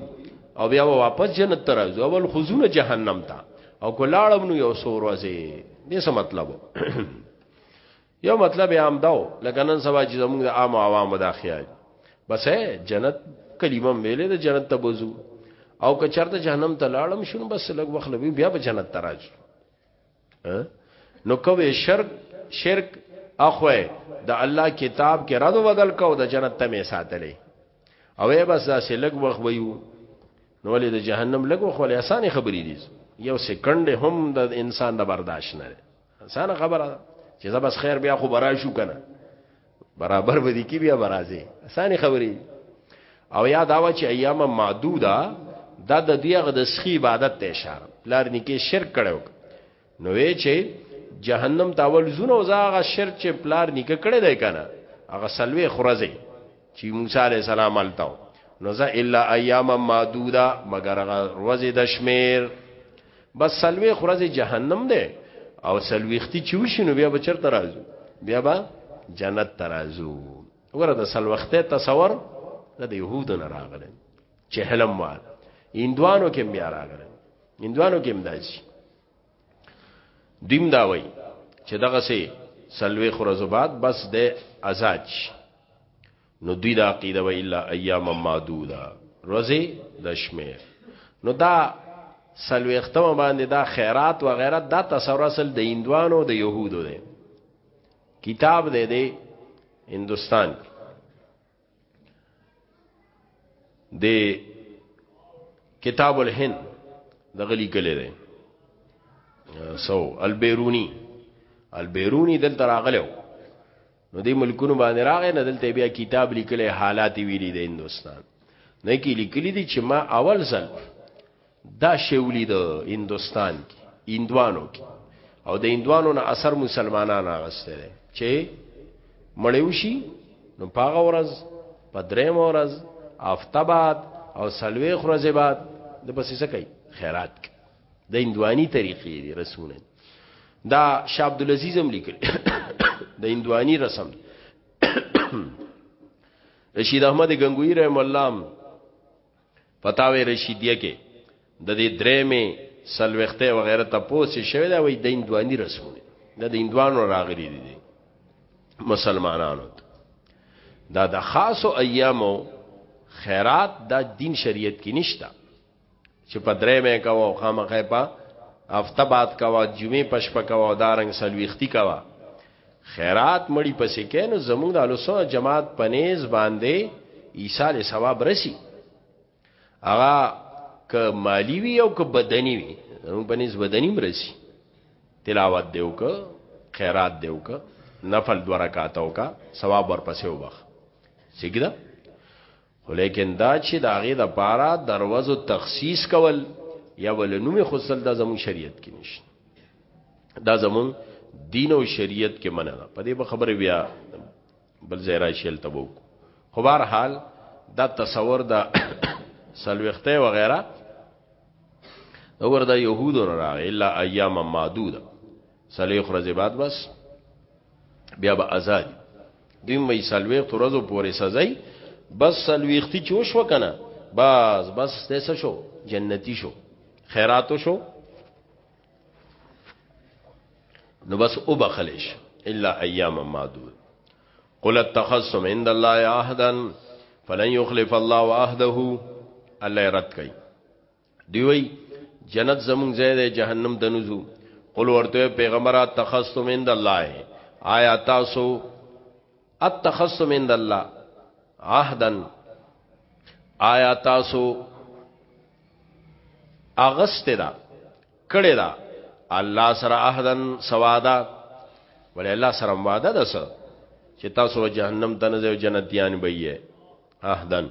او بیا واپس جنت ته راځو اول خزونه جهنم ته او کولاړم نو یو سور ورځې دې څه مطلب یو مطلب عام داو لکه نن سبا چې زموږ د عام عوامو دا خیال بس ہے جنت کلمه ویلې د جنت ته بوزو او که چرته جهنم ته لاړم شنو بس لګ وخت لوي بیا به جنت ته راځو نو کوي شرک شرک اخوه د الله کتاب کې رد بدل کو د جنت ته می ساتلې او یې بس داسې لګ وخت ویو نو ولې د جهنم لګ وخت ولې اسانه خبرې دي یو سکند هم د انسان د برداشت نه انسان خبره ده چې زبس خیر بیا خو برا شو کنه برابر به دي کی بیا برازي اساني خبري او یا داوا چې ایام معدوده دا د دوی غ د سخی عبادت ته اشاره لار نکي شرک کړو نو وی چې جهنم تاول زونه او زاغه شرک چې پلار نکه کړی دی کنه هغه سلوي خورزي چې موسی علی السلام التاو نو ذا الا ایام معدوده مگر ورځې د شمیر بس سلوي خرز جهنم ده او سلويختی چوشنو بیا بچر ترازو بیا با جنت ترازو وګوره د سلوخته تصور د يهودو نه راغله چې حلم وال هندوانو کې بیا راغله هندوانو کې مداسي دیم دا وای چې دغه سي سلوي خرزبات بس د ازاد شي نو دوی دا عقیده و الا ایام معدوده روزي د شمیر نو دا سلويختم باندې دا خیرات و غیرت دا تصور اصل د هندوانو د يهودو دی کتاب دی دی هندستان د کتاب الهند د غلی کله ده سو البیرونی البیرونی دلته راغلو نو دې ملکونو باندې راغې نه دلته بیا کتاب لیکلې حالات ویلي د هندستان نه کې لیکلي دي چې ما اول ځل دا شی ولید هندستان کې هندوانو کې او د هندوانو نه اثر مسلمانان راغسته دي چې مړیوشي نو پاغه ورځ په دریم ورځ افتباد او سلوي خرزه بعد د بسې څه کوي خیرات کوي د هندواني طریقې دي رسمونه دا شاه عبد العزيز هم لیکل د هندواني رسم رشید احمد غنگوی رحم الله فتاوی رشیدیه کې د دې درېمې سلوخته و غیره تاسو شوی دا وای د هندواني رسمونه د هندوانو راغلي دي مسلمانانو دا د خاصو ایامو خیرات دا دین شریعت کې نشتا چې په درې مې کا او خامخې په هفته بعد کا او جمعې پښپ کا او دارنګ سلويختی کا خیرات مړی پسې کینو زموږ د السنه جماعت پنیز باندې ایصال ثواب رسی اغا ک مالی وی او ک بدنی وی زموږ پنیز بدنی مرسی تلاوت دیو ک خیرات دیو ک نفل دو رکعاتو کا ثواب ورپسې وبخ سګدا خو لیکن دا چې د هغې د پاره دروازو تخصیص کول یا ول نومې خصل دا زمون شریعت کې نشته دا زمون دین او شریعت کې منع ده په دې به خبره بیا بل ځای راشل تبو خو بهر حال دا تصور دا سلوخته و غیره اور دا يهودو نه راغی الا ايام معدوده څلوېښت ورځې بعد بس بیا به آزاد دوی مې څلوېښت ورځو پورې سزا بس څلوېښتي چې وشوه که نه بس بس دی څه شو جنتي شو خیراتو شو نو بس او بخلیش الا ایام معدود قل التخصم عند الله عهدا فلن يخلف الله عهده الله رد کوي دی وی جنت زمونږ ځای دی جهنم د نزو قل ورته پیغمبره تخصم عند الله آیا تاسو اتخصم عند الله عهدن آیا تاسو اغست دا کړه دا الله سره عهدن سوادا ولې الله سره وعده ده سره چې تاسو جهنم ته نه ځو جنتیان به یې عهدن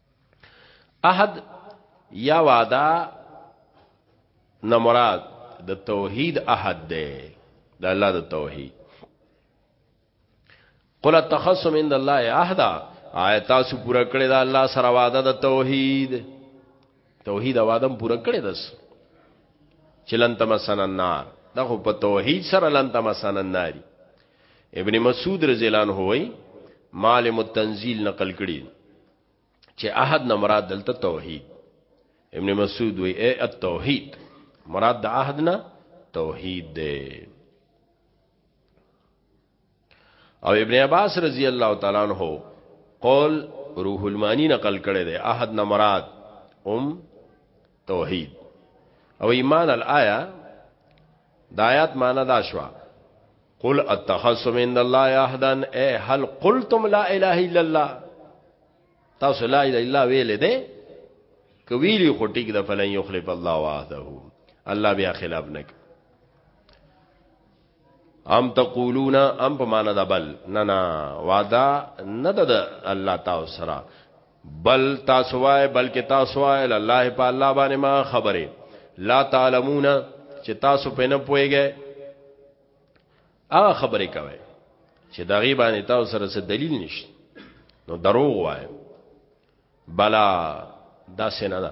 احد یا وعده نه مراد د توحید احد ده د الله د توحید قل تخصم عند الله احدا آیت تاسو پورا کړی دا الله سره وعده د توحید توحید وعده پورا کړی داس چلن تمسن النار دا خو په توحید سره لن تمسن النار ابن مسعود رضی الله عنه وای معلم التنزیل نقل کړی چې احد نه مراد دلته توحید ابن مسعود وی اے التوحید مراد د احد نه توحید دی او ابن عباس رضی الله تعالی عنہ قول روح المانی نقل کړی دی احد نه مراد ام توحید او ایمان الایا د آیات معنی دا شوا قل اتخذتم ان الله احدا اي هل قلتم لا اله الا الله تاسو لا اله الا ویل دي کویلی خو ټیک د فلن یخلف الله وعده الله بیا خلاف نک ام تقولون ام په معنا د بل نه نه وعده نه د الله تعالی سره بل تاسو وای بلکې تاسو وای الله په الله باندې ما خبره لا تعلمون چې تاسو په نه پويږئ هغه خبره کوي چې دا غي باندې تاسو سره څه دلیل نشته نو دروغ وای بلا دا سینه ده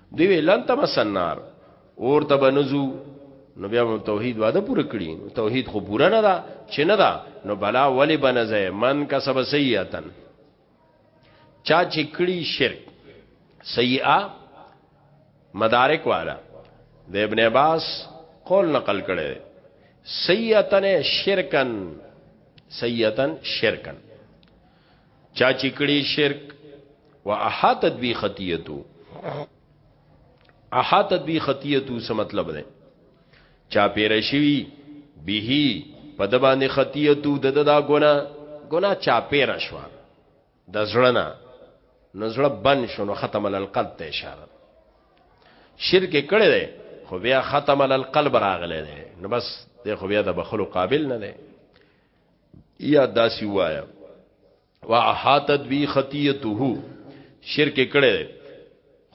دی وی لن تمسنار اور ته بنزو نو بیا مو توحید واده پوره کړی توحید خو پوره نه ده چې نه ده نو بلا ولی بنځه من کسب سیئتن چا چې کړی شرک سیئه مدارک والا د ابن عباس قول نقل کړي سیئتن شرکن سیئتن شرکن چا چې کړي شرک واحاتت بی خطیتو احاتت بی خطیتو څه مطلب ده چا پیر شوی به په د باندې خطیتو د دا ګنا ګنا چا پیر شو د زړه نه زړه بن شو نو ختم القلب ته اشاره شرک کړي ده خو بیا ختم القلب راغله ده نو بس د خو بیا د بخلو قابل نه ده یا داسی وایا واحاتت بی خطیته شرک کړي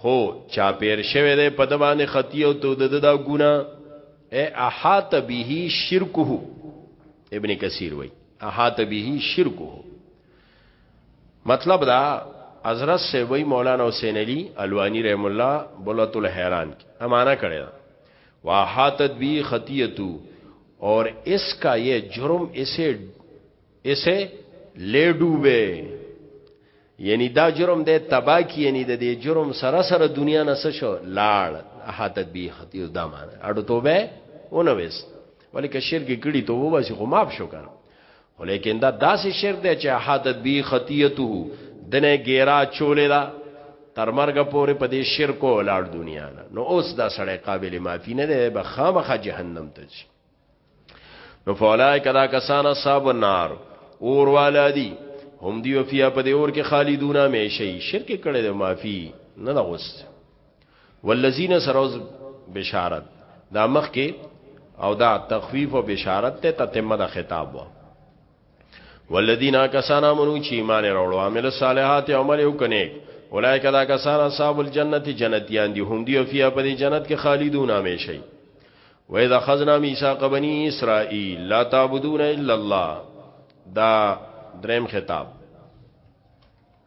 خو چا پیر شوه ده په دبانې خطیه او تو د دا ګنا اے احات به شرکه ابن کثیر وای احات به شرکه مطلب دا حضرت سے وای مولانا حسین علی الوانی رحم الله بولۃ الحیران امانه کړی واحاتت بی خطیتو اور اس کا یہ جرم اسے اسے لے ډوبه یعنی دا جرم د تبا کی یعنی د دې جرم سره سره دنیا نه څه شو لاړ احاتت بی خطیو دا معنی اډو توبه اونويست ولیک شرک کړي توبه واسي خو معاف شو کنه ولیکن دا داسې شرک دی چې احد بی خطیته دنه ګیرا چولې دا تر مرګ پورې په دې شرک او لاړ دنیا نه نو اوس دا سړی قابل معافی نه دی به خامخه جهنم ته ځي نو فولای کدا کسان اصحاب النار اور والا دی هم دی وفیا په دې اور کې خالدون همیشه شرک کړي د معافی نه دا غوست والذین سروز بشارت دا مخ کې او دا تخفیف او بشارت ته تتمه د خطاب و والذین کسان امنو چې ایمان راوړو عامل صالحات عمل یو کنه اولایک دا کسان اصحاب الجنت جنتیان دي هم دی او فیا په جنت کې خالدون همیشه و اذا خذنا میثاق بنی اسرائیل لا تعبدون الا الله دا دریم خطاب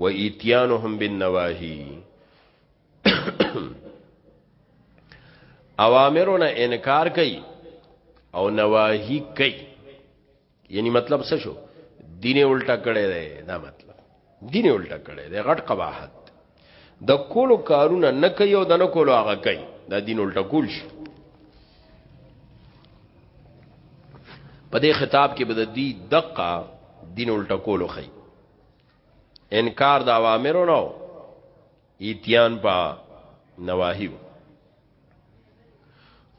و ایتیانهم بالنواهی اوامرونه انکار کوي او نواهی کوي یعنی مطلب څه شو دینه الټا کړي دی دا مطلب دینه الټا کړي دی غټ قباحت د کولو کارونه نه کوي او د نه کولو هغه کوي دا دین الټا کول شي په دې خطاب کې بد دی دقه دین الټا کولو خي انکار د اوامرو نو ایتیان په نواهیو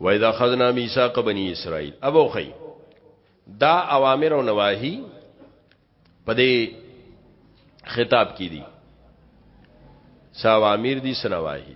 وای دا خزنا میثاق بنی اسرائیل ابو خی دا اوامر او نواهی په دې خطاب کې دي ساوامیر دي سنواهی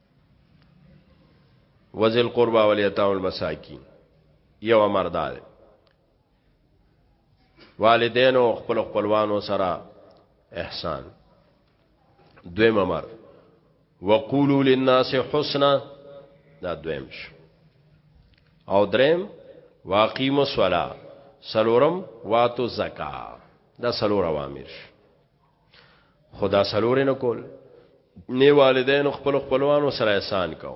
وزل قربا ولیتام المساکین یو امر دا دی والدین او خپل خپلوانو سره احسان دویم امر وقولو للناس حسنا دا دویم شو او دریم واقیم الصلا سلورم واتو زکا دا سلور اوامر شو خدا سلور نه کول نه والدین خپل خپلوانو سره احسان کو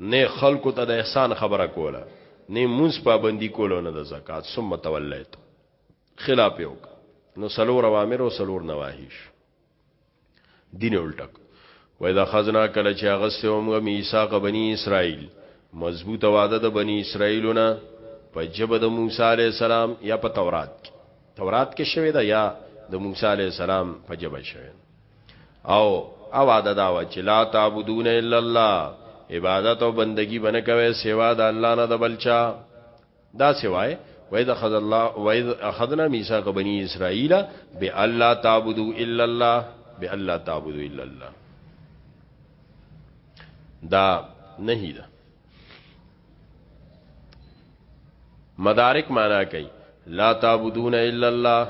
نه خلکو ته د احسان خبره کوله نه موس پابندی کوله نه د زکات ثم تولیت خلاف یو نو سلور اوامر او سلور نواهیش دین الټک و اذا خزنا کله چې هغه سوم غ میثاق بنی اسرائیل مضبوط وعده د بنی اسرائیلونه په جبه د موسی علی السلام یا په تورات کې تورات کې شوی دا یا د موسی علی السلام په جبه شوی او او وعده دا و چې لا تعبدون الا الله عبادت او بندگی بنه کوي سوا د الله نه د بلچا دا سوای وَإِذْ أَخَذَ اللَّهُ وَإِذْ أَخَذْنَا مِيثَاقَ بَنِي إِسْرَائِيلَ بِأَلَّا تَعْبُدُوا إِلَّا اللَّهَ بِأَلَّا تَعْبُدُوا إِلَّا اللَّهَ دا نهي ده مدارک معنا کوي لا تعبدون الا الله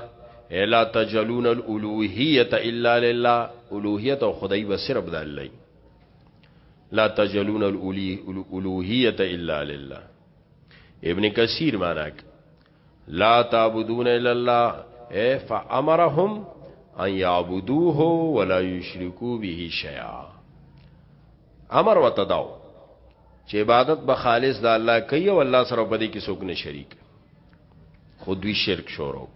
الا تجلون الالوهیت الا لله الوهیت او خدای به صرف د الله لا تجلون الالوهیت الا لله ابن کثیر معنا کوي لا تعبدون الا الله اے فامرهم ان يعبدوه ولا يشركوا به شيئا امر وتداو چې عبادت به خالص د الله کوي او الله سره په دې کې څوک نه شریک خود وی شرک شروع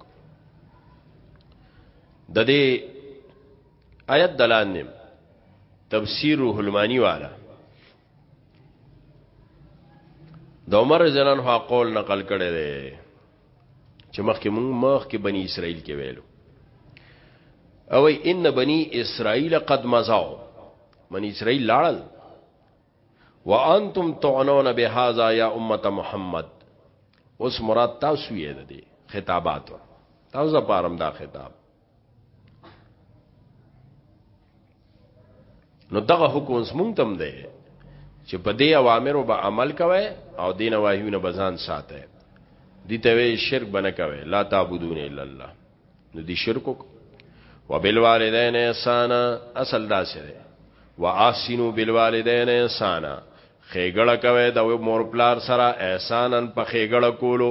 د دې آیت دلان نیم تفسیر روح المانی والا د عمر رضی الله عنه قول نقل کړی دی چې مخکې مونږ مخکې بنی اسرائیل کې ویلو او ان بنی اسرائیل قد مزاو بنی اسرائیل لاړل وانتم تعنون بهذا یا امه محمد اوس مراد تاسو یې ده دي خطابات تاسو پارم دا خطاب نو دغه حکم زمونږ تم دی چې په دې اوامرو به عمل کوي او دین واهیونه بزان ساته دي ته وی شرک بنه کوي لا تعبدون الا الله نو دي شرکو وبالوالدین احسان اصل دا سره واحسنوا بالوالدین احسان خېګړه کوي د مور پلار سره احسانن په خېګړه کولو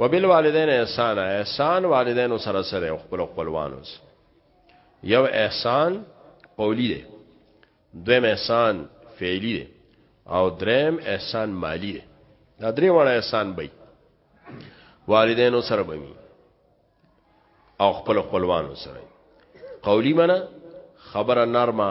وبالوالدین احسان احسان والدین سره سره خپل خپلوانو سره یو احسان قولی دی دویم احسان فعلی دی او دریم احسان مالی دی دا درې وړه احسان بې والدینو سره بمی او خپل خپلوانو سره قولی منه خبره نرمه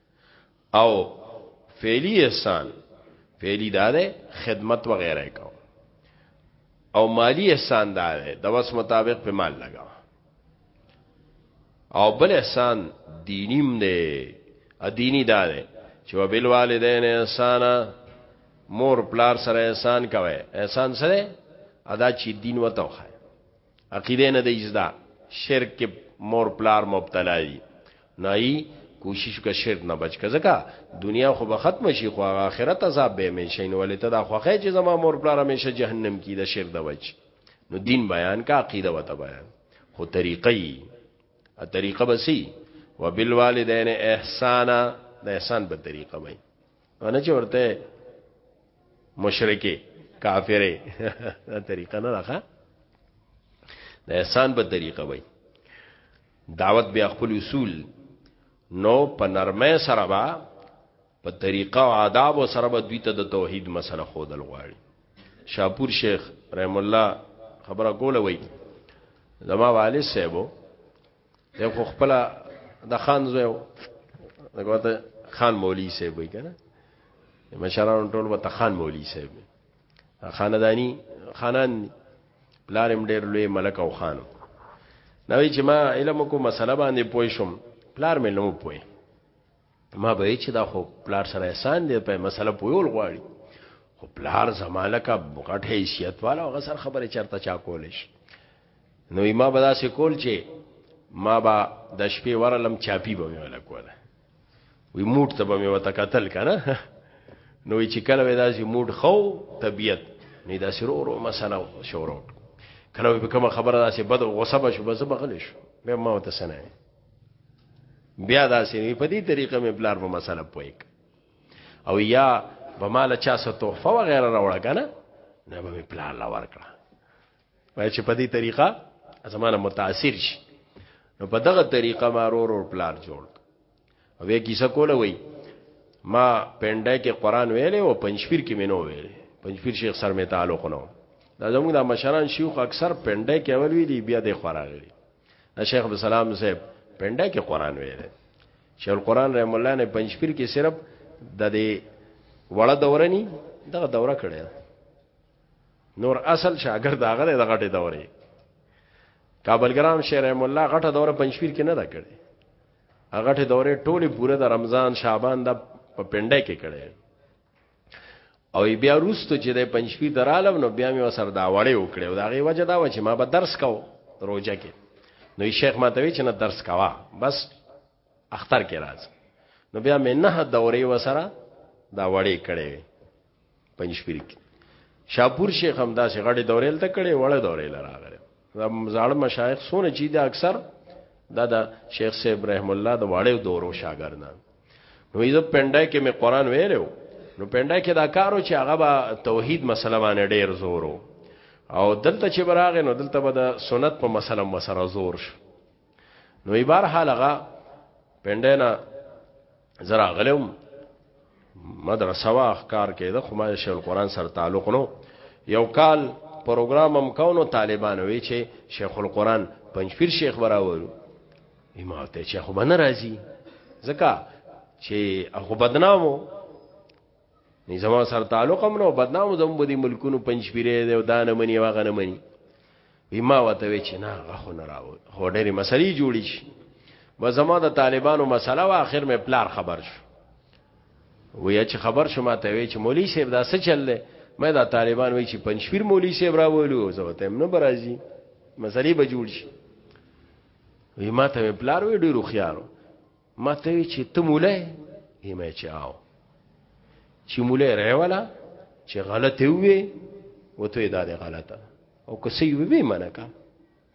او فعلی احسان فعلی دا ده خدمت وغیرہ کو او مالی احسان دا ده د وس مطابق په مال لگا او بل احسان دینیم ده ا دینی دا ده چې وبال والدین احسان مور پلار سره احسان کوي احسان سره ادا چې دین وتوخه عقیده نه دی زده شرک کې مور پلار مبتلا دي نه ای کوشش وکړه شرک نه بچ کړه ځکه دنیا خو به ختم شي خو آخرت عذاب به همیشه نه ولې ته دا خوخه چې زما مور پلار همیشه جهنم کې د شرک د بچ نو دین بیان کا عقیده وته بیان خو طریقې ا طریقه بسی وبالوالدین احسانا د احسان په طریقه وای انا چې ورته مشرکه کافره دا طریقه نه راخه د احسان په طریقه وای دعوت بیا خپل اصول نو په نرمه سره با په طریقه او آداب او سره به دوی ته د توحید مسله خودل غواړي شاپور شیخ رحم الله خبره کوله وای زما والد صاحب یو خو خپل د خان زوی دغه ته خان مولوی صاحب وی کنه مشران ټول وته خان مولوی صاحب خاندانی خانان پلارم ډیر لوی ملک او خانو نوې چې ما علم کو مسله باندې پوه شم پلار مې نو پوه ما به چې دا خو پلار سره احسان دی په مسله پویول غواړي خو پلار زماله کا غټ حیثیت والا هغه سر خبره چرته چا کولې شي نو ما به دا سکول چې ما با د شپې ورلم چاپی به ولا کوله وی موټ ته به مې وته قتل کنه نو چې کله ودا چې موټ خو طبیعت نه دا سرورو مسله شورو کله به کوم خبره دا چې بد غصه به شو بس بغل شو به ما وته سنه بیا دا سینې په دې طریقه مې بلار په مسله پوي او یا به مال چا څه تحفه و غیره راوړه کنه نه به پلان لا ورکړه وای چې په دې طریقه زمانه متاثر شي نو په دغه طریقه ما رور اور پلان جوړ وې کیسه کوله وې ما پنده کې قران ویلې او پنځپیر کې مينو ویلې پنځپیر شیخ سر می تعلق نو دا زموږ د مشران شیوخ اکثر پنده کې اول وی دی بیا د خوراغلی دا شیخ عبد السلام صاحب پنده کې قران ویلې شیخ القران رحم الله نه پنځپیر کې صرف د دې وړه دورني دغه دوره کړې نور اصل شاګرد هغه د غټې دورې کابلګرام شیخ رحم الله غټه دوره پنځپیر کې نه دا کړې غټه دوره ټوله پوره د رمضان شعبان د په پنده کې کړي او بیا روستو چې د پنځپی درالم نو بیا مې وسر دا وړې وکړې او دا غي وجه دا و چې ما به درس کو روزه کې نو شیخ ما ته وی چې نه درس کوا بس اختر کې راځ نو بیا مې نه دورې وسره دا وړې کړې پنځپیر کې شاپور شیخ هم داسې غړې دورې لته کړې وړه دورې لراغره زاړه مشایخ سونه چې دا اکثر دا د شیخ صاحب رحم الله د واړو دورو شاګردان نو یې پنده کې مې قران ویلو نو پنده کې دا کارو چې هغه با توحید مسله باندې ډیر زورو او دلته چې براغه نو دلته به د سنت په مسله مسره زور شو نو ایبار حال هغه پندینا زرا غلم مدرسه وا کار کې د خمای شیخ القرآن سره تعلق نو یو کال پروګرام هم کونو طالبان وی چې شیخ القرآن پنځپیر شیخ براورو امام ته چې خو بنه راځي ځکه چې هغه بدنامو نه زما سر تعلق هم نو بدنام زم بدی ملکونو پنځ پیری دی او دانه منی واغه نه منی وی ما وته وی چې نه غخو نه راو خو ډېری مسلې جوړی شي و زما د طالبانو مسله وا اخر مې پلار خبر شو وی چې خبر شو ما ته وی چې مولوی صاحب دا څه چل دی مې دا طالبان وی چې پنځپیر مولوی صاحب راولو زه وته هم نه برازي مسلې به جوړ شي وی ما ته پلار وی ډېر خيارو ما ته وی چې ته مولا یې ما چې آو چې مولا ریوالا چې غلط وي وته دا دی غلطه او که صحیح وي منه کا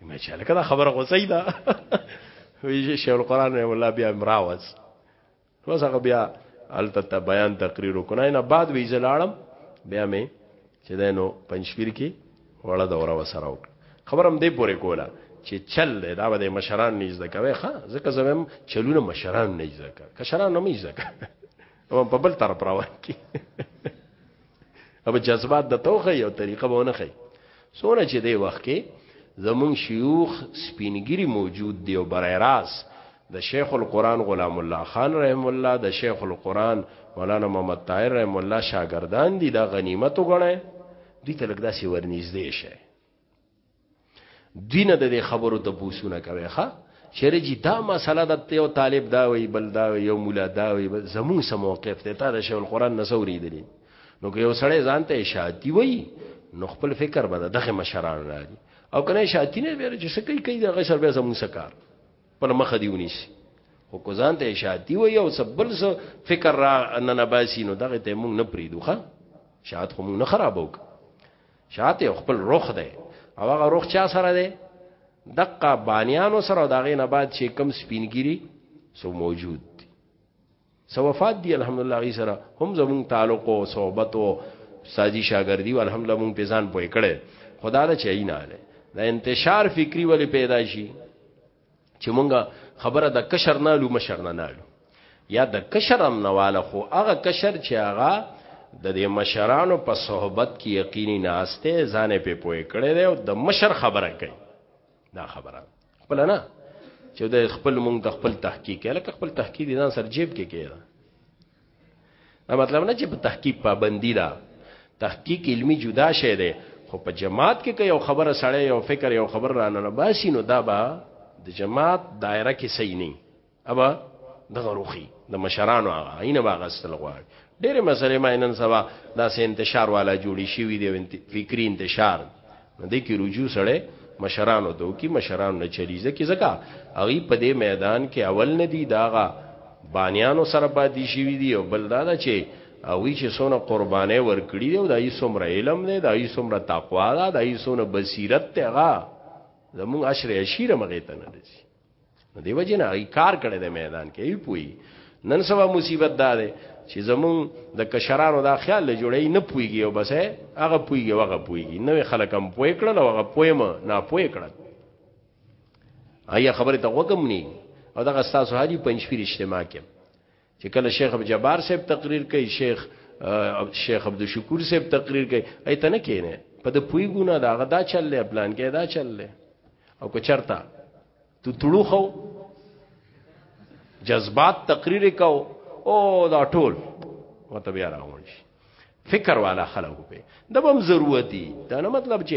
ما چې لکه دا خبره غو صحیح ده وی شیخ القران رحم الله بیا مراوز وسغه بیا الته بیان تقریر وکړای نه بعد وی زلاړم بیا مې چې دینو پنځپیر کې وړه دوره وسره وکړه خبرم دې پورې کوله چې چل دی دا به مشران نه زده کوي ښا ځکه زمم چلونه مشران نه زده کوي کشران نه زده کوي او په بل طرف روان کی اب جذبات د توخه یو طریقه به نه خي سونه چې دی وخت کې زمون شيوخ سپینګری موجود دی او برای راس د شیخ القرآن غلام الله خان رحمه الله د شیخ القرآن مولانا محمد طاهر رحمه الله شاګردان دي دا غنیمت وګڼئ دوی ته لږ داسې ورنږدې شئ دوی نه د دې خبرو ته پوسونه کوي ښه چیرې جی دا مسله د یو طالب دا وی بل دا وی یو مولا دا وی زمون سم موقف ته تا د شیخ القرآن نسوري دي نو که یو سړی ځان ته شاتی وی نو خپل فکر به دغه مشران راځي او کنه شاتی نه ویره چې سکه کوي دغه سر به زمون سکار خپل مخ دی ونیسي خو کو ځان ته شاعتی وي او سبل سو فکر را ان نه باسي نو دغه ته مونږ نه پریدو ښا شاعت خو مونږ نه خرابوک شاعت خپل روخ دی او هغه روخ چا سره دی دقه بانیانو سره داغه نه بعد چې کم سپینګری سو موجود څه وفات دي الحمدلله غي سره هم زمون تعلق او صحبت او ساجي شاګردي الحمدلله مون په ځان پوي کړي خدا دا چي نه ده دا انتشار فکری ولې پیدا شي چې مونږه خبره د کشر نه لو مشر نه نه لو یا د کشر هم نه واله خو هغه کشر چې هغه د دې مشرانو په صحبت کې یقیني ناشته ځانې په پوي کړي او د مشر خبره کوي دا خبره خپل نه چې د خپل مونږ د خپل تحقیق لکه خپل تحقیق ځان سر جیب کې کېده دا مطلب نه چې په تحقیق پابندی ده تحقیق علمی جدا شی ده خو په جماعت کې یو خبره سړی یو فکر یو خبر رانه باسي نو دا به د جماعت دایره کې صحیح نه ابا دغه روخي د مشرانو هغه عین باغستل غواړي ډېر مسلې ما نن سبا دا سه انتشار والا جوړی شي وی دی فکری انتشار نه دی کی رجوع سره مشرانو دو کی مشرانو نه چلی ځکه ځکه هغه په دې میدان کې اول نه دی داغه بانیانو سره پاتې شي وی دی او بل دا, دا چې اوی چې سونه قربانې ورکړي دی او دای سومره علم دی دای سومره تقوا ده دای سونه بصیرت ته هغه زموږ عشر عشیره مغه ته نه دي دیو جن هغه کار کړی د میدان کې ای پوي نن سبا مصیبت دا ده چې زمون د کشرانو دا خیال له جوړی نه پويږي او بس هغه پويږي هغه پويږي نو خلک هم پوي کړل او هغه پوي ما نه پوي کړل آیا خبره ته وګم نه او دغه تاسو هاري پنځپیر اجتماع کې چې کله شیخ ابو جبار صاحب تقریر کوي شیخ شیخ عبد الشکور صاحب تقریر کوي ایت نه کینه په د پوی ګونه دا غدا چللې پلان کې دا چللې او که چرتا تو تړو خو جذبات تقریر کو او دا ټول وته بیا راوړ شي فکر والا خلکو په دبم ضرورتي دا نه مطلب چې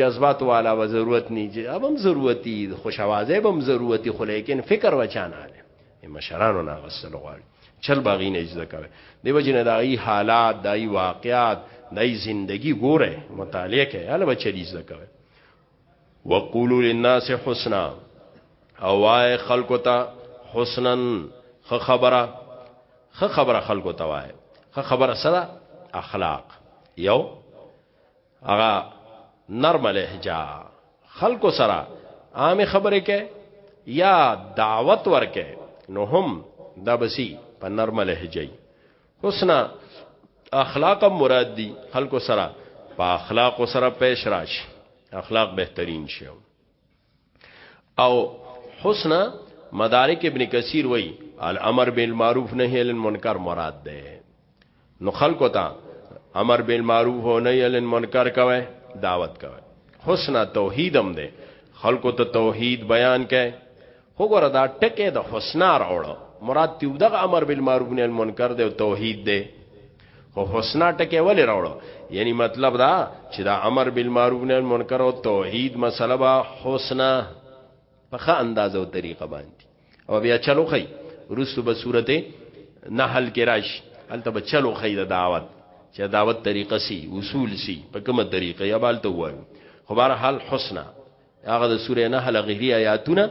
جذبات والا و ضرورت نه چې ابم ضرورتي خوشوازه بم ضرورتي خو لیکن فکر وچانه علي مشرانو نه غسل غواړي چل باغی نه اجازه کوي دیو جن دای حالات دای واقعات دای زندگی ګوره مطالعه کوي هله بچی اجازه کوي وقولو للناس حسنا او وای خلکو ته حسنا خ خبره خ خبره خلکو ته وای خ خبره سره اخلاق یو هغه نرم لهجه خلکو سره عام خبره کې یا دعوت ورکه نو هم دا بسی په نرم لهجه حسنا اخلاق مراد دي خلکو سره په اخلاق سره پیش راشي اخلاق بهترین شي او حسنا مدارک ابن کثیر وای الامر بالمعروف نهی عن المنکر مراد ده نو خلکو ته امر بالمعروف او نهی عن المنکر کوي دعوت کوي حسنا توحیدم ده خلکو ته توحید بیان کوي خو ګوره دا ټکه د حسنا راوړو مراد تیو دغه امر بالمعروف نهی المنکر دی او توحید دی خو حسنا ټکه ولې راوړو یعنی مطلب دا چې دا امر بالمعروف نهی المنکر او توحید مسله با حسنا په ښه انداز او طریقه باندې او بیا چلو خی رسو به صورته نحل کې راشي الته به چلو خی د دعوت چې دعوت طریقه سی اصول سی په کومه طریقه یا بالته وایو خو بهر حال حسنا هغه د سورې نحل غیری آیاتونه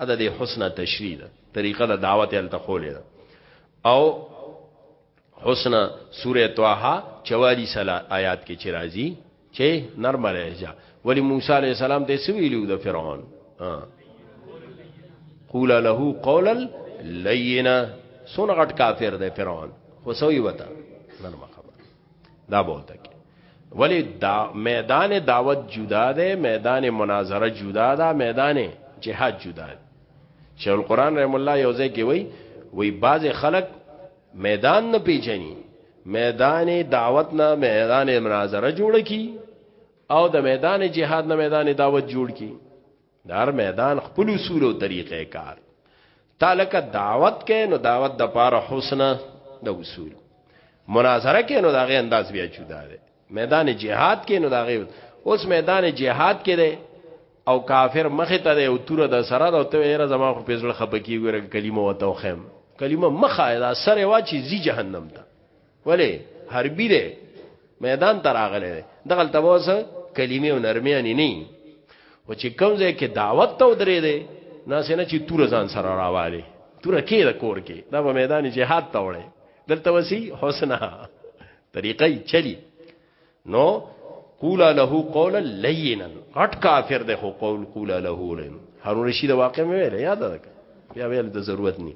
ادا د حسنه تشریح ده طریقه د دعوت ال تخولې ده او حسنه سورې طه 44 آیات کې چې راځي چې نرم لهجه ولی موسی علی السلام ته سویلو د فرعون قول له قولا لینا سن غټ کافر دی فرعون خو سوی وتا نرم خبر دا به وته کې ولی دا میدان دعوت جدا ده میدان مناظره جدا ده میدان جهاد جدا ده شیخ القران رحم الله یو ځای کې وای وی باز خلک میدان نه پیژني میدان دعوت نه میدان مناظره جوړ کی او د میدان جهاد نه میدان دعوت جوړ کی دار میدان خپل اصول او طریقې کار تالک دعوت کې نو دعوت د پاره حسن د اصول مناظره کې نو دغه انداز بیا چودا دی میدان جهاد کې نو دغه اوس میدان جهاد کې دی او کافر مخه ته دی او تور د سره د ته یې زما خو په ځل خپکی ګره کلمه وته خم کلمه مخه دا سره وا چې زی جهنم ته ولی حربی دی میدان ته راغلی دی دغل ته اوس کلمې او نرمیانی نه او چې کوم ځای کې دعوت ته درې دی ناس نه چې تور ځان سره راواله تور کې د کور کې دا په میدان جهاد ته وړي دلته وسی حسنا طریقې چلی نو قولا له قولا لینا غټ کافر ده خو قول قولا له لین هارون رشید واقع مې ویل یاد ده بیا ویل د ضرورت ني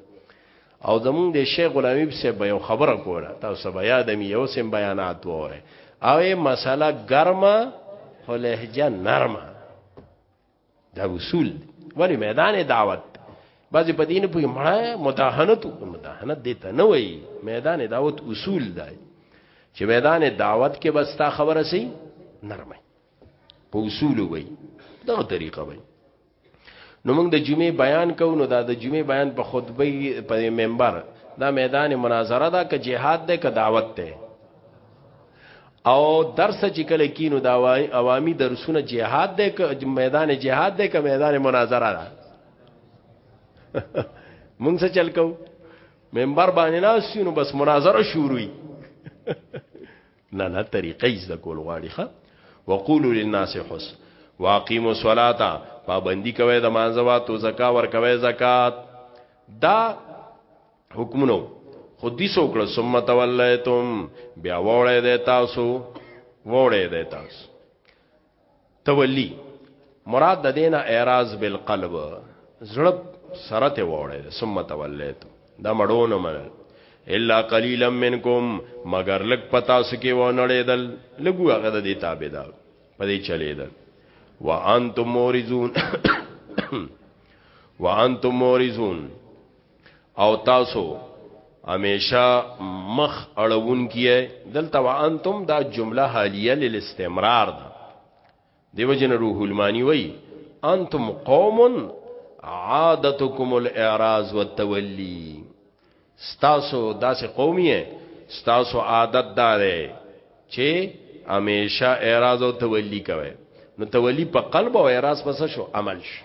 او زمون د شیخ غلامی په به یو خبره کوله تاسو به یاد مې یو سم بیانات وره او مساله ګرمه خو لهجه نرمه دا اصول دی ولی میدان دعوت بعضی په دین په مړه مداهنت مداهنت دیته نه وای میدان دعوت اصول دی چې میدان دعوت کې بس تا خبره سي نرمه په اصول وای دغه طریقه وای نو موږ د جمعې بیان کوو نو دا د جمعې بیان په خطبه په منبر دا میدان مناظره دا که جهاد ده که دعوت ده او درس چې کله کینو دا عوامي درسونه جهاد دی که میدان جهاد دی که میدان مناظره ده مونږ څه چل کو منبر باندې ناسینو بس مناظره شروعي نه نه طریقې زده کول غواړي ښا وقولوا للناس حسن واقیموا الصلاه پابندی کوي د مانځوا تو زکا ور کوي زکات دا حکمونو خودی سو کړه ثم تولیتم بیا وړه د تاسو وړه د تاسو تولی مراد د دینه اعراض بالقلب زړه سره ته وړه ثم تولیتم دا مړونه منل الا قليلا منکم مگر لک پتا سکی و نړیدل لګو هغه د دې تابعدار پدې چلیدل وانتم مورزون وانتم مورزون او تاسو همیشه مخ اړون کیه دلته وانتم دا جمله حالیه للاستمرار ده دیو جن روح المانی وی انتم قوم عادتکم الاعراض والتولی ستاسو داسې قومي ستاسو عادت دا دی چې همیشه اعراض او تولی کوي نو تولی په قلب او اعراض پس شو عمل شو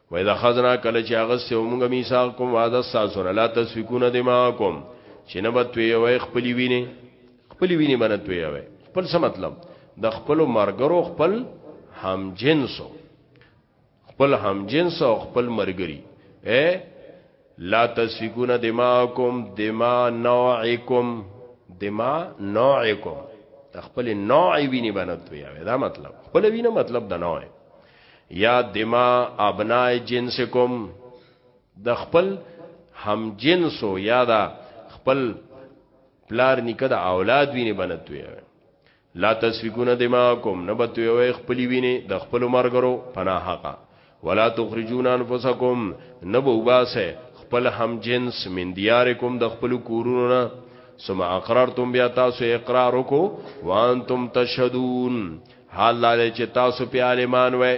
وای دا خزنا کله چې هغه سه مونږه میثاق کوم وعده ساسو نه لا تسفکون دماکم چې نه بتوي وای خپل ویني خپل ویني باندې توي وای خپل څه مطلب د خپل مرګرو خپل هم جنسو خپل هم جنس او خپل مرګري اے لا تسفکون دماءکم دما نوعکم دما نوعکم تخپل نوع ویني بنتو یا دا مطلب خپل وینه مطلب د نوع یا دما ابناء جنسکم د خپل هم جنسو یا دا خپل پلار نیکه د اولاد ویني بنتو یا لا تسفکون دماءکم نه به تویوئ خپلې وینې د خپلو مرګرو په ناحقه ولا تخرجون انفسکم نه به وباسئ خپل هم جنس من دیارکم د خپلو کورونو نه ثم اقررتم بیا تاسو اقرار وکړو وانتم تشهدون حال دا چې تاسو په عالمان وای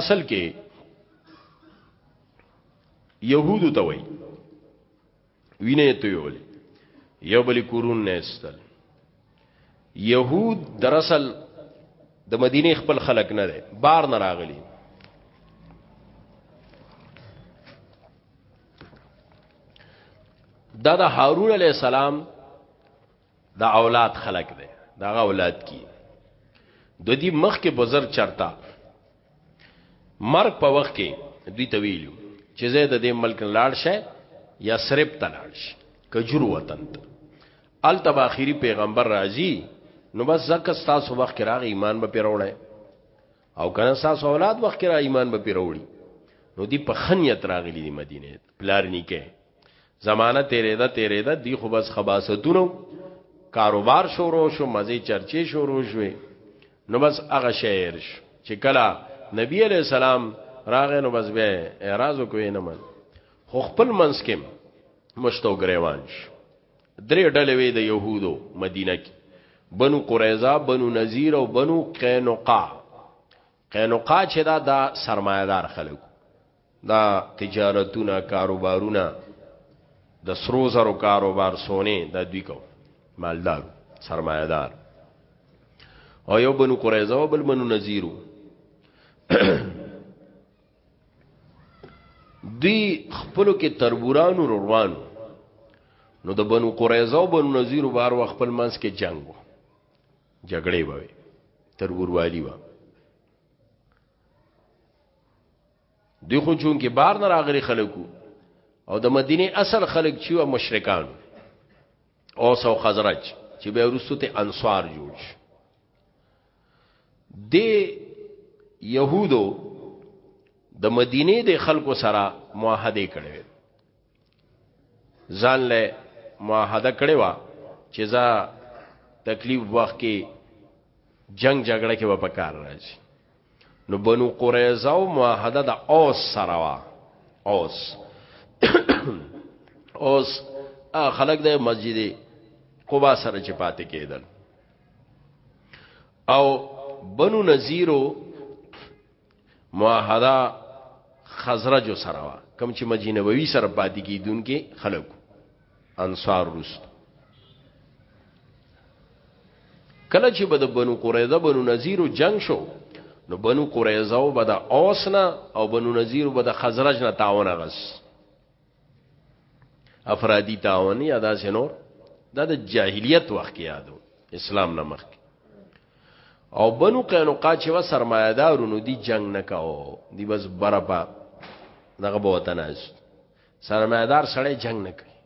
اصل کې يهودو ته وای وینه ته ویول یو بل کورون نه استل يهود دراصل د مدینه خپل خلک نه دي بار نه راغلي دا د هارون علی السلام دا اولاد خلق دی دا اولاد کی د دې مخ کې بزر چرتا مرګ په وخت کې دوی ته ویلو چې زه د دې ملک لاړ شې یا سرب ته لاړ شې کجور وطن ته التب اخیری پیغمبر راځي نو بس زکه تاسو وخت کې راغی ایمان به پیروړې او کنه ساس اولاد وخت را ایمان به پیروړي نو دی په خنیت راغلی دی مدینه پلار نیکه زمانہ تیرې ده تیرې ده دی خو بس خباستونو کاروبار شروع شو مزه چرچې شروع شوې نو بس هغه شعر شو چې کله نبی علی السلام راغې نو بس به اعتراض کوی نه من خو خپل منسکم مشتو گریوان شو درې ډلې وې د يهودو مدینه کې بنو قریظه بنو نذیر او بنو قینقاع قینقاع چې دا د سرمایدار خلک دا تجارتونه کاروبارونه د سرو زرو کاروبار سونه دا دوی کو مالدار سرمایدار او یو بنو قریظه او بل بنو نذیرو دی خپلو کې تربورانو روانو نو د بنو قریظه او بنو نذیر بار و خپل منځ کې جنگ و جګړې به تربوروالی و دی خو چون کې بار نه راغلي خلکو او د مدینه اصل خلک چې و مشرکان او سو خزرج چې به ورسته انصار جوړ شي د يهودو د مدینه د خلکو سره معاهده کړې ځان له معاهده کړې و چې زه تکلیف وخت کې جنگ جګړه کې و په کار راځي نو بنو قریظه او معاهده د اوس سره وا اوس اوس خلک د مسجد قباء سره چې پاتې کېدل او بنو نذیرو معاهده خزرج سره وا کم چې مدینه نبوي سره پاتې کیدونکې خلک انصار رست کله چې بد بنو قریظه بنو نذیر جنگ شو نو بنو قریظه او بد اوسنا او بنو نذیر بد خزرج نه تعاون غس افرادی تعاون یا دا سينور دا د جاهلیت وخت یادو اسلام نه مخ او بنو قینقاع چې و سرمایدارونو دی جنگ نه کاو دی بس برپا دغه به وطن است سرمایدار سړی جنگ نه کوي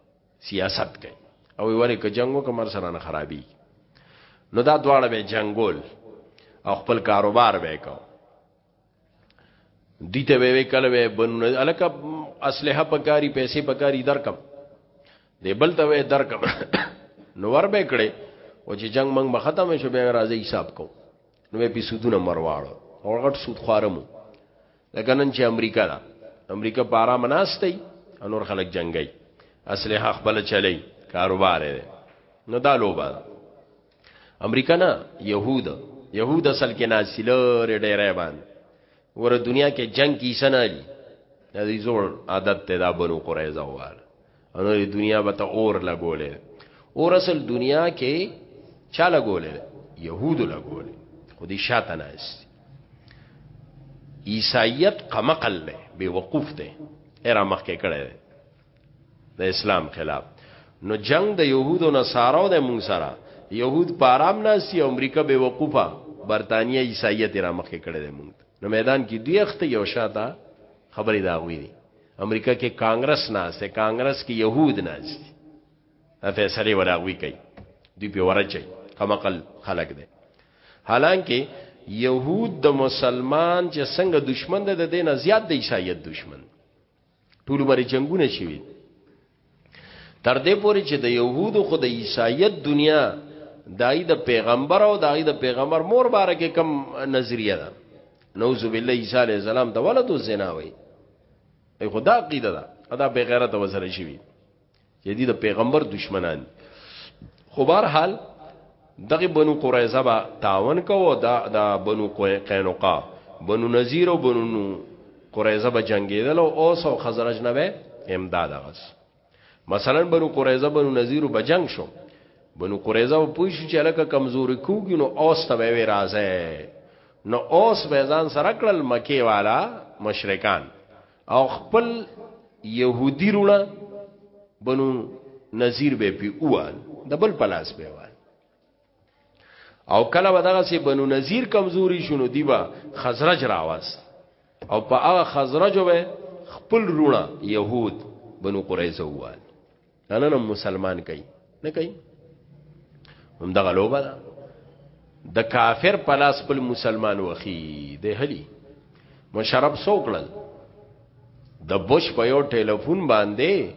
سیاست کوي او ویل ک جنگ وکمر سره نه خرابي نو دا دواړه به جنگول او خپل کاروبار به کو دي ته وی کله وی بنو الک اسلحه پکاري پیسې پکاري درکم دی بل ته وی درکم نو ور به کړي او چې جنگ منګ به ختم شو به راځي حساب کو نو به سودونه مرواړو او غټ سود خارمو لکه نن چې امریکا دا امریکا په آرام ناشته انور خلک جنگي اسلحه خپل چلی کاروبار دی نو دا لوبه امریکا نه يهود يهود اصل کې ناسله ډېرې باندې ور دنیا کې جنگ کی سنالي د دې زوړ عادت ته دا بنو قریظه وال انو د دنیا به ته اور لګولې اور اصل دنیا کې چا لګولې يهود لګولې خو دې شاته نه است عیسایت قمقل نه بے وقوف ده ارا مخ کې کړه د اسلام خلاف نو جنگ د يهودو نه سارو د مونږ سره يهود پارام ناسي امریکا به وقوفه برتانیې عیسایت را مخې کړي د مونږ نو میدان کې دوی اخته یو شاته خبرې دا غوي دي امریکا کې کانګرس ناشته کانګرس کې يهود ناشته دا فیصله ولاغوي کوي دوی په ورچي کمقل خلق دي حالانکه يهود د مسلمان چې څنګه دشمن ده د دینه زیات د عیسایت دشمن ټول بر جنگونه شوي تر دې پوري چې د يهودو خو د عیسایت دنیا دای د پیغمبر او دای د پیغمبر مور باره کې کم نظریه ده نوذ بالله عیسی علی السلام د ولد زنا وي ای خدا عقیده ده ادا بغیرت وسره شي یدی د پیغمبر دشمنان دي خو بهر حال دغه بنو قریظه با تعاون کوو دا د بنو قینقاع بنو نذیر او بنو قریظه به جنگیدل او اوس او خزرج نه به امداد غس مثلا بنو قریظه بنو نذیر به جنگ شو بنو قریظه په پوه شو چې الکه کمزوري کوګي نو اوس ته به راځي نو اوس به ځان سره کړل مکی والا مشرکان او خپل يهودي رونه بنو نذیر به پی اوال د بل پلاس به وال او کله به دغه سي بنو نذیر کمزوري شونو دیبا خزرج راواست او په هغه خزرج به خپل رونه يهود بنو قریظه وال نن مسلمان کوي نه کوي هم دغه لوبه ده د کافر په لاس خپل مسلمان وخی د هلی مشرب سوکړل د بوش په یو ټلیفون باندې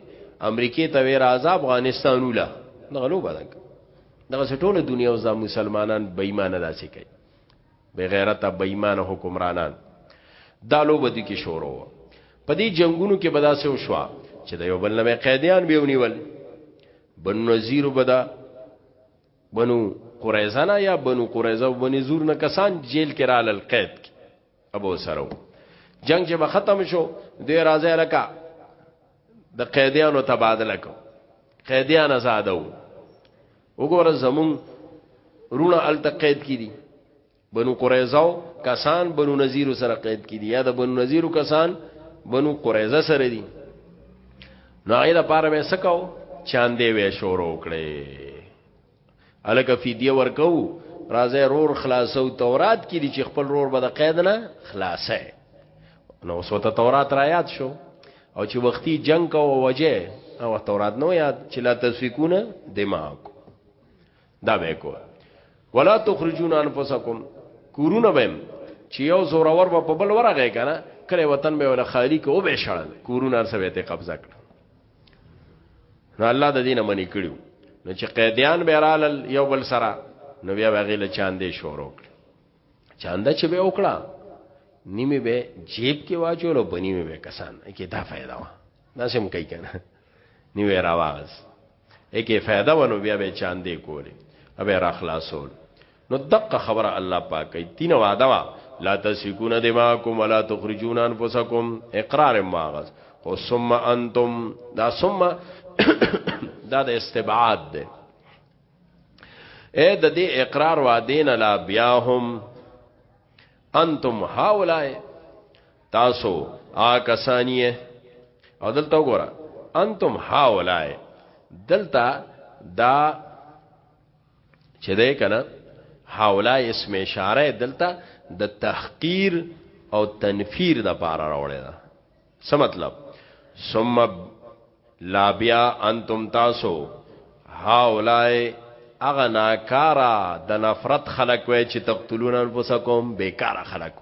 امریکای ته وی راځه افغانستان ولا دغه لوبه ده دغه ټوله دنیا او ځا مسلمانان بېمانه داسې کوي بی غیرته بی ایمانه حکمرانان دا لوبه دی کی شروع وه په دې جنگونو کې بدا سه وشوا چې د یو بل نه قیدیان به ونیول بنو نذیر بدا بنو قریظه نه یا بنو قریظه او بنو زور نه کسان جیل کې را لل قید کې ابو سرو جنگ چې به ختم شو دې راځه لکه د قیدیانو تبادله کو قیدیان آزادو وګوره زمون رونه الته قید کړي بنو قریظه کسان بنو نذیر سره قید کړي یا د بنو نذیر کسان بنو قریظه سره دي نو ایله پاره مې سکاو چاندې وې شور وکړي الکه فدیه ورکو راځي رور خلاصو تورات کې دي چې خپل رور به د قید نه خلاصه نو اوس ته تورات را یاد شو او چې وختي جنگ کو وجه او تورات نو یاد چې لا تسفیکونه دماغ دا به کو ولا تخرجون انفسکم کورونه بهم چې یو زورور په بل ورغه کنه کله وطن به ول خالی کو به شړل کورونه سره ته قبضه کړ نو الله د دینه منی کړیو نو چې قیدیان به رال یو بل سره نو بیا وغیله چاندې شروع کړ چاندا چې به وکړه نیمه به جیب کې واچول او بنیمه به کسان کې دا فائدہ و دا سم کوي کنه نیوه راواز اکه فائدہ ونو بیا به چاندې کولې ابه را خلاصول نو دقه خبره الله پاک کوي تین وعده وا لا تسفكون دماءكم ولا تخرجون انفسكم اقرار ماغز خو ثم انتم دا ثم دا د استبعاد ده اے د دې اقرار وا دین لا بیا هم انتم هاولای تاسو آ کسانیه او دلته وګوره انتم هاولای دلته دا چې ده کنه حولا اسم اشاره دلته د تحقیر او تنفیر د پاره راوړی دا څه مطلب ثم لا بیا انتم تاسو هاولای اغه ناکارا د نفرت خلق وای چې تقتلون انفسکم بیکاره خلق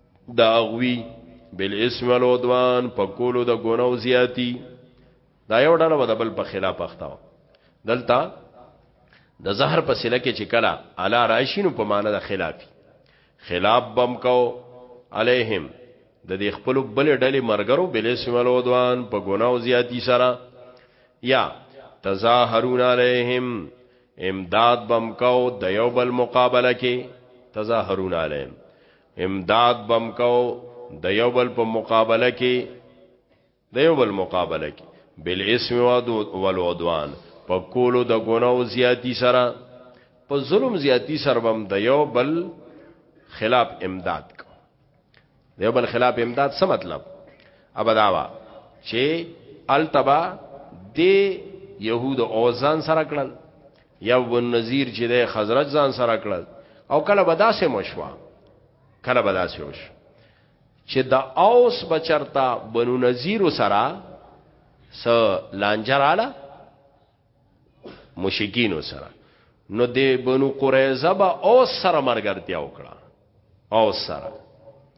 دا غوی بل اسم الودوان په کولو د ګناو زیاتی دا یو ډله و د بل په خلاف اختاو دلته د زهر په سله کې چې کلا علا راشینو په معنا د خلافی خلاف بم کو علیهم د دې خپل بل ډلې مرګرو بل اسم الودوان په ګناو زیاتی سره یا تظاهرون علیهم امداد بم کو د یو بل مقابله کې تظاهرون علیهم امداد بم کو د یو بل په مقابله کې د یو بل مقابله کې بل اسم والعدوان په کولو د ګناو زیاتی سره په ظلم زیاتی سره بم د یو بل خلاف امداد کو د یو بل خلاف امداد څه مطلب ابداوا چې التبا د يهود او ځان سره کړل یا بن نذیر چې د خزرج ځان سره کړل او کله به داسې مشوا کله به داسې وش چې د اوس بچرتا بنو نذیر سره س لانجراله مشکین سره نو د بنو قریظه به اوس سره مرګرتیا وکړه او سره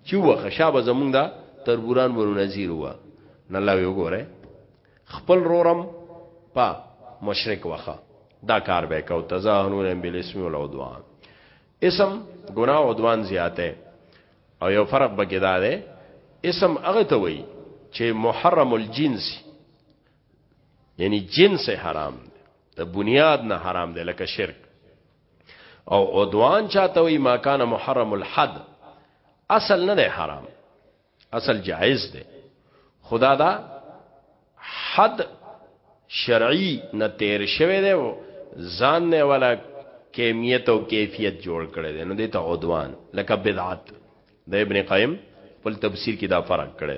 چې وخه شابه زمونږ دا تربوران بنو نذیر و نه الله یو ګوره خپل رورم په مشرک وخه دا کار به کو تزاهنون بالاسم والعدوان اسم ګناه او عدوان زیاته او یو فرق به کې دا ده اسم هغه ته وایي چې محرم الجنس یعنی جنس حرام ده د بنیاد نه حرام ده لکه شرک او عدوان چاته وي ما کان محرم الحد اصل نه دی حرام اصل جائز دی خدا دا حد شرعي نه تیر شوی دی ځان نه ولا کمیت او کیفیت جوړ کړی دی نو دته عدوان لکه بدعت د ابن قیم خپل تفسیر کې دا فرق کړی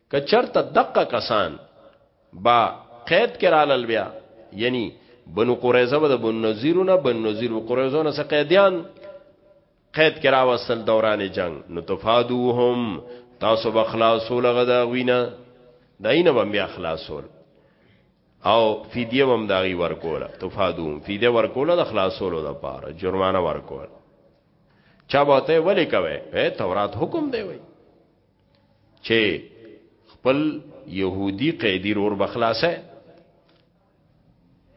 که چرته دقه کسان با قید کرالل بیا یعنی بنو قریظه و د بنو نذیرونه بنو نذیر و قریظه نه قیدیان قید کرا وصل دوران جنگ نو تفادوهم تاسو بخلاصول غدا وینا داینه بم بیا خلاصول او فدیه بم داغي ورکوله تفادوهم فدیه ورکوله د خلاصولو د پاره جرمانه ورکول چا به ته ولي کوي تورات حکم دی وای چې خپل يهودي قیدی رور بخلاصه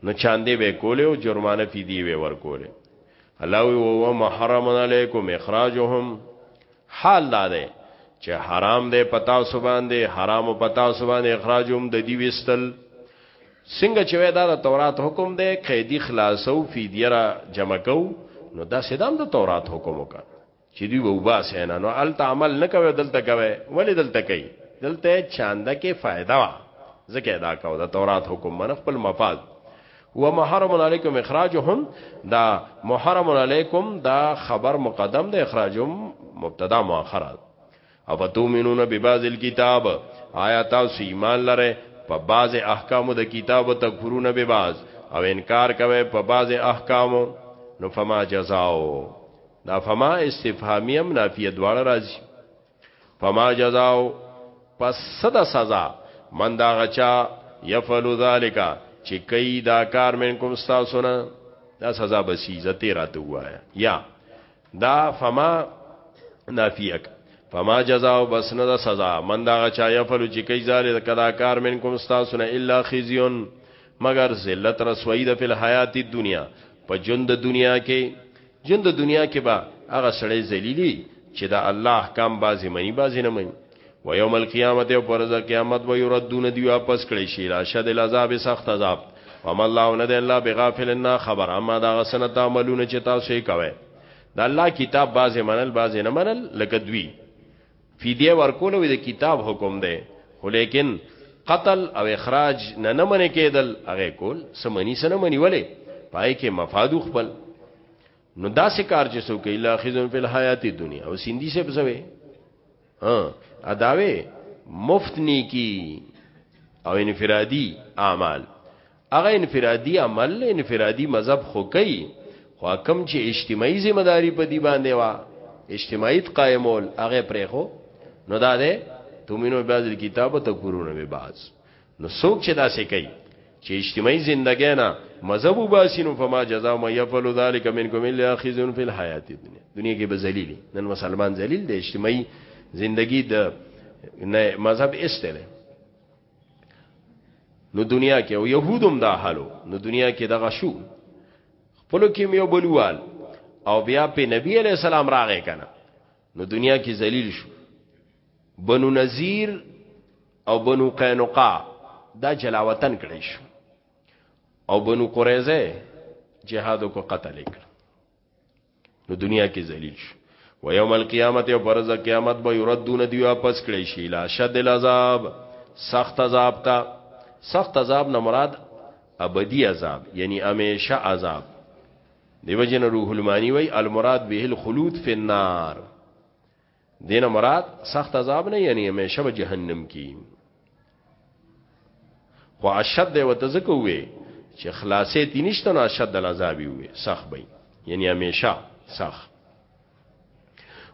نو چاندې به کولې او جرمانه پی دی به ور کولې الله وی او محرم علیکم اخراجهم حال دا ده چې حرام ده پتا سبحان ده حرام پتا سبحان اخراجهم د دی وستل څنګه چې دا د تورات حکم ده قیدی خلاصو فدیه را جمع کو نو دا سدام د تورات حکم وکړه چې دی وو باسه نه نو ال تعامل نه کوي دلته کوي ولې دلته کوي دلته چاندا کې فائدہ وا زکه ادا کاو دا تورات حکم من خپل مفاد و محرم علیکم اخراجهم دا محرم علیکم دا خبر مقدم د اخراجهم مبتدا مؤخر افتومنون ببعض الكتاب آیا تاسو ایمان لره په بعض احکامو د کتاب تکفرون ببعض او انکار کوي په بعض احکامو نو فما جزاو دا فما استفهامیه منافیه دواړه راځي فما جزاو پس صدا سزا من دا غچا یفعل ذالک چې کوي دا کار منکم تاسو نه دا سزا بسی زته راته وایا یا دا فما نافیک فما جزاء بس نه دا سزا من دا چا یفلو چې کوي زال کدا کار من کوم تاسو نه الا خزيون مگر ذلت رسوي د فل حیات دنیا په ژوند د دنیا کې ژوند د دنیا کې با هغه سړی ذلیلی چې دا الله احکام بازي منی بازي نه منی و یوم القیامت او پرز قیامت و یردون دی واپس کړي شي لا شد العذاب سخت عذاب وما الله نه دی الله بغافل نه خبر اما دا غسن تعملون چې تاسو یې کوي دا الله کتاب بازه منل بازه نه منل لکه دوی فدیه ورکول وي د کتاب حکم دی خو لیکن قتل او اخراج نه نه منې کېدل هغه کول سمنی سره منی ولې پای کې مفاد خپل نو داسې کار چې څوک الا خزم فی الحیات دنیا او سیندی سے بسوي ها اداوي مفت نیکی او انفرادي اعمال هغه انفرادي عمل انفرادي مذهب خو کوي خو کم چې اجتماعي ذمہ داری په دی باندې وا اجتماعیت قائمول هغه پرې خو نو دا ده تمینو بعض الكتاب تکورونه به بعض نو څوک چې داسې کوي چې اجتماعي زندګۍ نه مذهب وباسینو فما جزاء ما يفعل ذلك منكم الا خزي في الحياه الدنيا دنیا کې به ذلیل نن مسلمان ذلیل دی اجتماعي زندگی د نه مذهب استله نو دنیا کې او يهودم دا حالو نو دنیا کې دغه شو خپل کې یو بلوال او بیا په نبی علی السلام راغې کنه نو دنیا کې ذلیل شو بنو نذیر او بنو قینقا دا جلاوطن کړی شو او بنو قریظه جهادو کو قتل کړ نو دنیا کې ذلیل شو و یوم القیامت او پرز قیامت به یردون دی واپس کړی شي لا شد العذاب سخت عذاب تا سخت عذاب نه مراد ابدی عذاب یعنی همیشه عذاب دیو جن روح المانی وی المراد به الخلود فی النار دین مراد سخت عذاب نه یعنی همیشه به جهنم کی خو اشد دی وته زکه وی چې خلاصې دینشتنه اشد العذاب وی سخت به یعنی همیشه سخت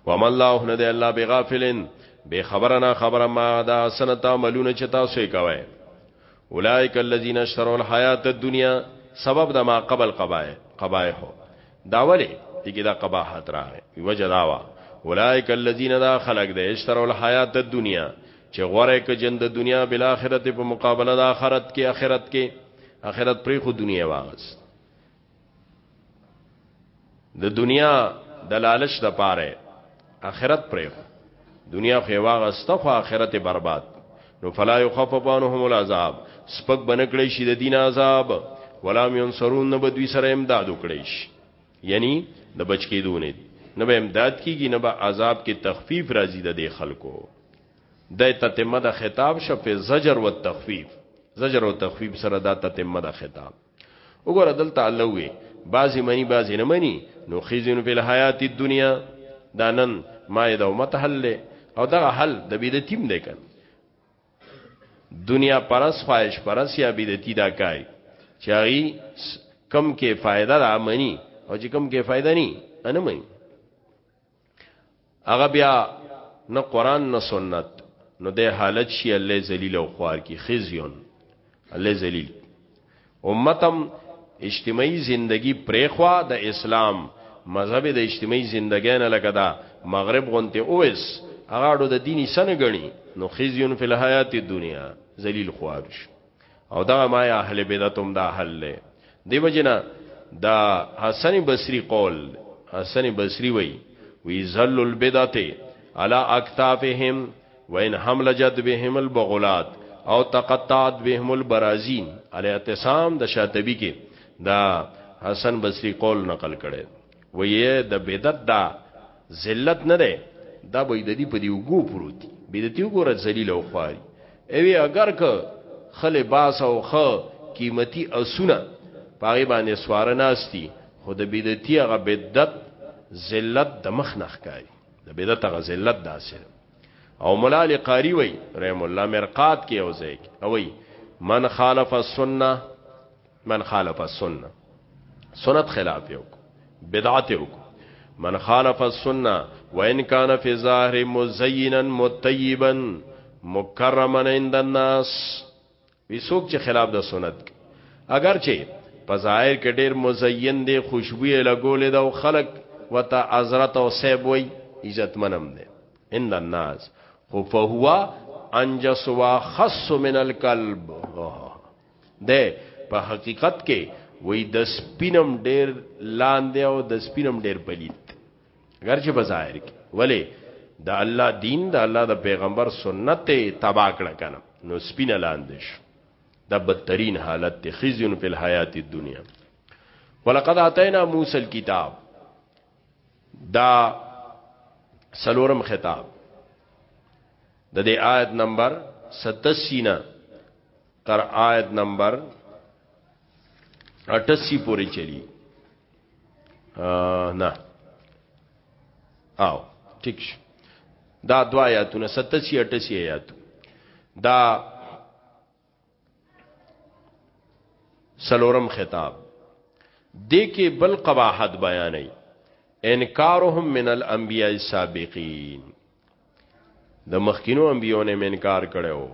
وما الله نه دی الله بغافلن بے خبر نه خبر ما دا سنت عملونه چې تاسو یې کوي اولائک الذین اشتروا الحیات الدنیا سبب د ما قبل قبایح قبایح دا ولی دغه دا قباحت راغی وجه دا وا اولائک الذین دا خلق د اشتروا الحیات الدنیا چې غوړې ک جن د دنیا بل اخرت په مقابله د اخرت کې اخرت کې اخرت پرې خو دنیا واغس د دنیا د لالچ د پاره اخرت پرې دنیا خو واغسته خو اخرت برباد نو فلا يخفف عنهم العذاب سپک بنکړی شي د دین عذاب ولا ينصرون نه بدوی سره امداد وکړي شي یعنی د بچ کېدونه دي نه به امداد کیږي نه به عذاب کې تخفیف راځي د دې خلکو د تتمه د خطاب شفه زجر و تخفیف زجر و تخفیف سره د تتمه د خطاب وګوره دلته الله وی بازی منی بازی نه منی نو خزن فی الحیات الدنیا دانن ما یې د امت حل له او دا حل د بدعتیم دی کن دنیا پرس خواهش پرس یا بدعتی دا کای چاغي کم کې فائدہ را منی او چې کم کې فائدہ ني انه منی هغه بیا نه قران نه سنت نو د حالت شي الله ذلیل او خوار کی خزیون الله ذلیل امتم اجتماعي زندگی پرېخوا د اسلام مذهب د اجتماعي زندګۍ نه لګه دا مغرب غونته اوس هغه د دیني سن غني نو خزيون فی الحیات دنیا ذلیل خوارش او دا ما یا اهل بدعت هم دا حل له دی وجنا دا حسن بصری قول حسن بصری وی وی زل البدعت علی اکتافهم وان حمل جد بهم البغلات او تقطعت بهم البرازین الاعتصام د شاطبی کې دا حسن بصری قول نقل کړي ویه د بدعت دا ذلت نه ده دا به د دې په دی وګو پروت دی بدعت وګوره ذلیل او خواري اوی اگر که خل باس او خ قیمتي اسونه پاره باندې سوار ناشتي خو د بدعتي هغه بدعت ذلت د مخ نخ کوي د بدعت هغه ذلت داسې او مولا علی قاری وای رحم الله مرقات کې او زیک او وای من خالف السنه من خالف السنه سنت خلاف یو بدعت یو من خالف السنه وان کان فی ظاهر مزینا متیبا مکرما عند الناس وی څوک چې خلاف د سنت اگر چې په ظاهر کې ډیر مزین دی خوشبوې لګولې دا او خلق وتا حضرت او سیب وی عزت منم دی عند الناس خو فهو انجس واخص من الكلب ده په حقیقت کې وای د سپینم ډیر لاندې او د سپینم ډیر بلیت اگر چې بظاهر کې ولی د الله دین د الله د پیغمبر سنت تبا کړه کنه نو سپین لاندې شو دا بدترین حالت دی خزیون په الحیات الدنیا ولقد اتینا موسی الكتاب دا سلورم خطاب د دې آیت نمبر 87 تر آیت نمبر 88 پورې چلی نه او ٹھیک شو دا دو آیاتونه 87 88 آیات دا سلورم خطاب دې کې بل قباحت بیانې انکارهم من الانبیاء السابقین د مخکینو انبیو نه انکار کړو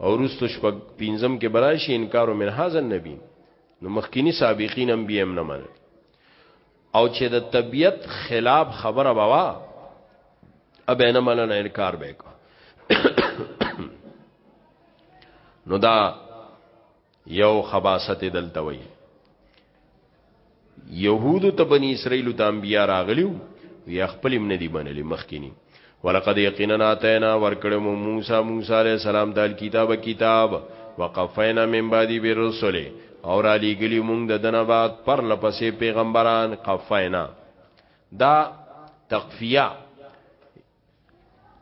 او رستو شپږ پنځم کې براشي انکار من هاذ النبی نو مخکینی سابقین انبیو هم نه منل او چې د طبیعت خلاف خبره بوا ابه نه منل انکار وکړو نو دا یو خباست دلته وی یهودو ته بنی اسرائیل ته انبیا راغلیو یا خپل هم ندی منلی مخکینی ولقد یقینا اتینا ورکړو موسی موسی علی السلام د کتاب کتاب وقفینا من بعدی بالرسل اور علی گلی مونږ د دنه بعد پر لپسې پیغمبران قفینا دا تقفیه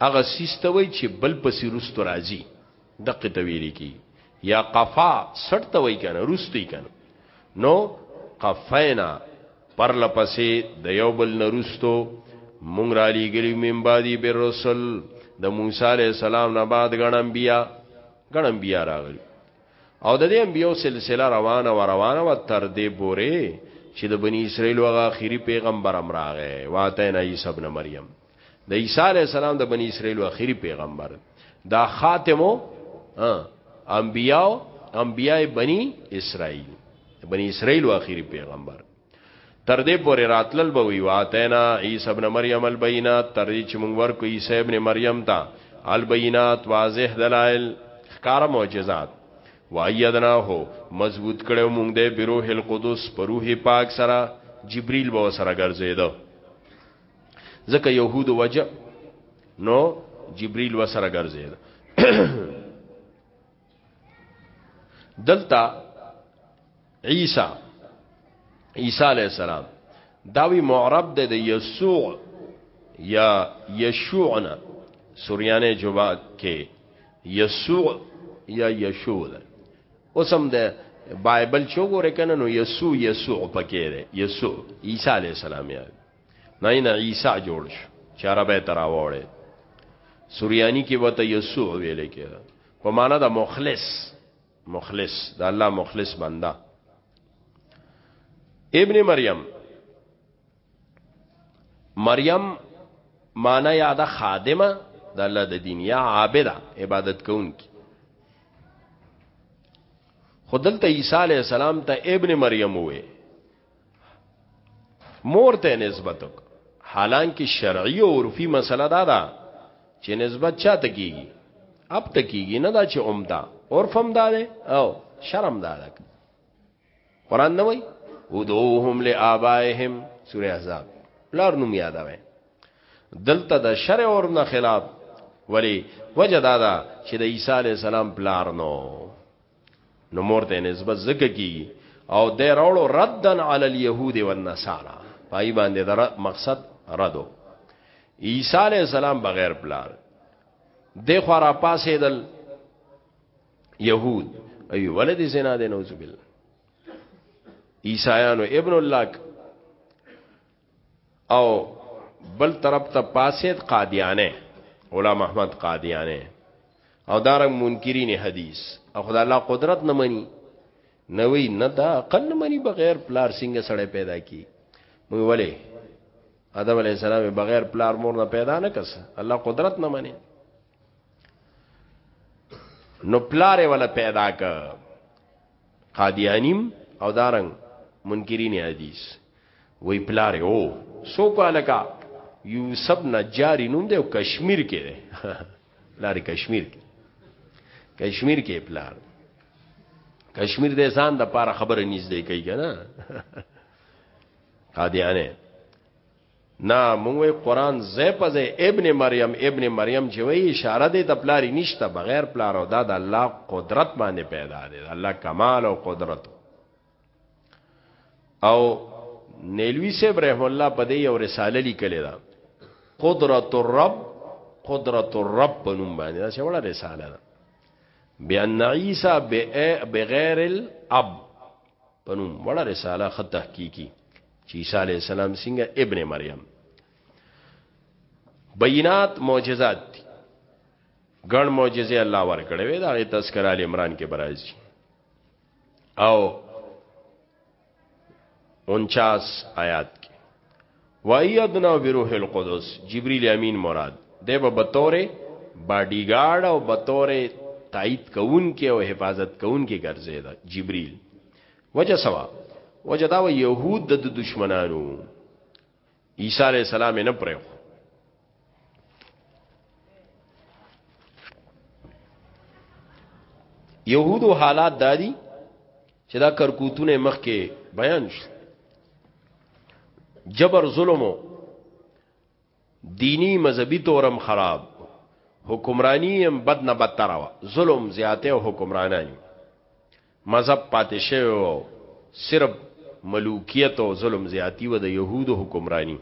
هغه سیستوي چې بل پسې روستو راځي دقه تویل کی یا قفا سټ ته وای کنه روستي کنه نو قفینا پر لپسې د یو بل نرستو مونږ را لېګلی من بعدی بر رسول د موسی علی السلام نه بعد غنم بیا غنم بیا راغلی او د دې انبیو سلسله روانه و روانه و تر دې بوره چې د بنی اسرائیل وغه اخیری پیغمبر امراغه واته نه عیسی ابن مریم د عیسی علی السلام د بنی اسرائیل اخیری پیغمبر دا خاتمو انبیاء انبیاء بنی اسرائیل بنی اسرائیل اخیری پیغمبر تر دې پورې راتلل به وی واتینا عیسی ابن مریم البینات تر دې چې موږ ورکو عیسی ابن مریم ته البینات واضح دلائل ښکار معجزات وایدنا هو مضبوط کړو موږ دې بروح القدس په روح پاک سره جبريل به سره ګرځیدو ځکه يهود وجه نو جبريل وسره ګرځید دلتا عیسی عیسی علی السلام داوی معرب ده د یسوع یا یشوعنا سوریانه جواب کې یسوع یا یشوع ده اوسم ده بایبل چې وګوره کنه نو یسوع یسوع پکې ده یسوع عیسی علی السلام یا نه نه عیسی جوړ شو چې عربه ته راوړی سوریانی کې وته یسوع ویل کېده په معنا د مخلص مخلص د الله مخلص بنده ابن مریم مریم معنا یاد خادمه د الله د دین یا عابده عبادت کوونکی خدلته عیسی علی السلام ته ابن مریم وې مور ته نسبت وک حالانکه شرعي او عرفي مسله دا ده چې نسبت چاته کیږي اب ته کیږي نه دا چې عمده عرفم دا ده او شرم دا ده قران نه وای ودوهم لآبائهم سوره احزاب لار نوم یادوي دلته د شرع اور نه خلاف ولی وجه دا ده چې د عیسی علی السلام پلار نو نو مور ته نسبت زکه کیږي او د راوړو ردن علی اليهود والنصارى پای باندې در مقصد ردو عیسی علی السلام بغیر پلار د خورا پاسې دل يهود ای ولد زنا ده نوذ بالله عیسایانو ابن الله او بل طرف ته پاسید قادیانه غلام احمد قادیانه او دارنګ منکرین حدیث او خدای الله قدرت نه مني نوې نه دا عقل نه مني بغیر پلار څنګه سړی پیدا کی موږ ولې آدم علی السلام بغیر پلار مور نه پیدا نه کس الله قدرت نه مني نو پلار ولا پیدا ک قادیانیم او دارنګ منکرین حدیث وی پلار او سو کالکا یوسف نجاری نوم دی او کشمیر کې دی پلار کشمیر کې کشمیر کې پلار کشمیر د ځان د پاره خبره نږدې کوي کنه قادیانه نه موږ قرآن زې په زې ابن مریم ابن مریم چې وی اشاره دې د پلاری نشته بغیر پلار او دا د الله قدرت باندې پیدا دی الله کمال او قدرت او نیلوی صاحب رحم الله په دې یو رساله لیکلې ده قدرت الرب قدرت الرب په نوم باندې دا څه وړه رساله ده بان عیسی بغیر الاب په نوم وړه رساله خط تحقیقی چې عیسی علی السلام څنګه ابن مریم بینات معجزات دي ګڼ معجزې الله ورکړې وې دا غي تذکرہ ال عمران کې برایي او 49 آیات کې وایدنا بروح القدس جبرئیل امین مراد دی به بطوره باډی ګارد او بطوره تایید کون کې او حفاظت کون کې ګرځیدا جبرئیل وجه سوا وجه دا و يهود د دشمنانو عيسى عليه السلام نه پرېو يهودو حالات دادي چې دا کرکوتونه مخ کې بیان شو جبر ظلمو دینی مذهبی تورم خراب حکمرانی هم بد نه بدتر و ظلم زیاته او حکمرانانی مذهب پاتې شوی و صرف ملوکیت او ظلم زیاتی و د يهودو حکمرانی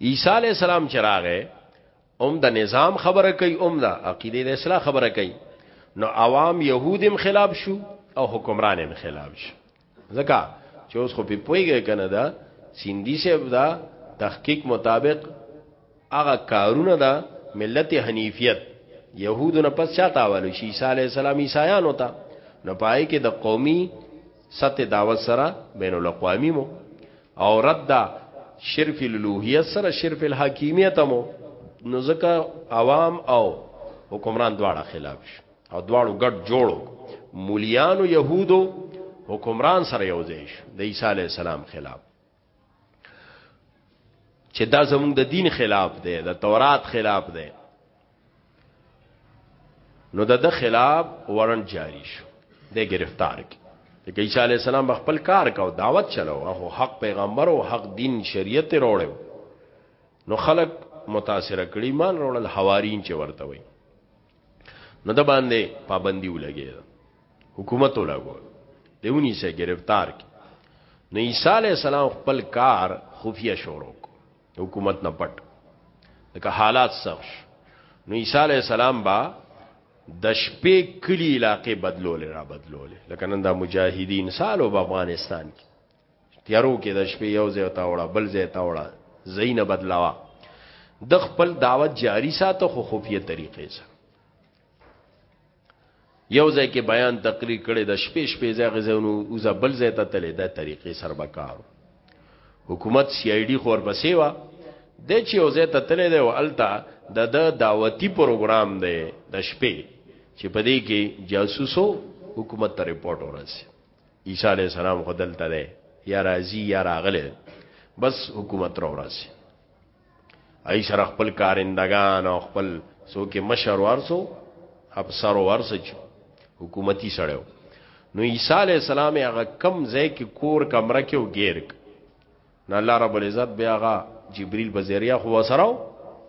عیسی علی السلام چراغه اوم د نظام خبره کوي اوم د عقیده د اصلاح خبره کوي نو عوام يهودم خلاف شو او حکمرانم خلاف شو ځکه چې اوس خو په پویګه کنه دا سیندی صاحب دا تحقیق مطابق هغه کارونه دا ملت حنیفیت يهودو نه پس چاته والو شي عیسی علی السلام عیسایان وتا نه پای کې د قومي سطح دعوت سره بین الاقوامی مو او رد شرف الالوهیت سره شرف الحکیمیت مو نو ځکه عوام او حکمران دواړه خلاف شو او دواړو ګډ جوړو مولیانو يهودو حکمران سره یو ځای شو د عیسی علی السلام خلاف چې دا زموږ د دین خلاف دی د تورات خلاف دی نو د د خلاف ورن جاری شو د گرفتار کی د عیسی علی السلام خپل کار کاو دعوت چلاو او حق پیغمبر او حق دین شریعت وروړو نو خلق متاثر کړي مان وروړل حوارین چې ورته وي نو د باندې پابندي ولګي حکومت ولګو دیونی سه گرفتار کی نو عیسی علی السلام خپل کار خفیه شروع کو حکومت نه پټ دغه حالات سخت نو عیسی علی السلام با د شپې کلی علاقې بدلول را بدلول لکه نن د مجاهدین سالو په افغانستان کې تیارو کې د شپې یو ځای ته وړه بل ځای ته وړه زینه بدلاوه د خپل دعوت جاری ساته خو خفیه طریقې سره یو ځای کې بیان تقریر کړي د شپې شپې ځای غزونو او زبل ځای ته تلې د طریقې سره بکارو حکومت سی آی ډی خور پسې وا د چې یو ځای ته تلې دی او التا د د دعوتی پروګرام دی د شپې چې پدې کې جاسوسو حکومت ته رپورټ ورسي عیسی علی السلام خو دلته دی یا راځي یا راغلی بس حکومت را ورسي ای سره خپل کارندگان او خپل څوک مشر ورسو افسر ورسچ حکومتي سړیو نو عیسی علی السلام هغه کم ځای کې کور کمره کې وګیرک نو الله رب العزت بیا هغه جبريل بزریا خو وسره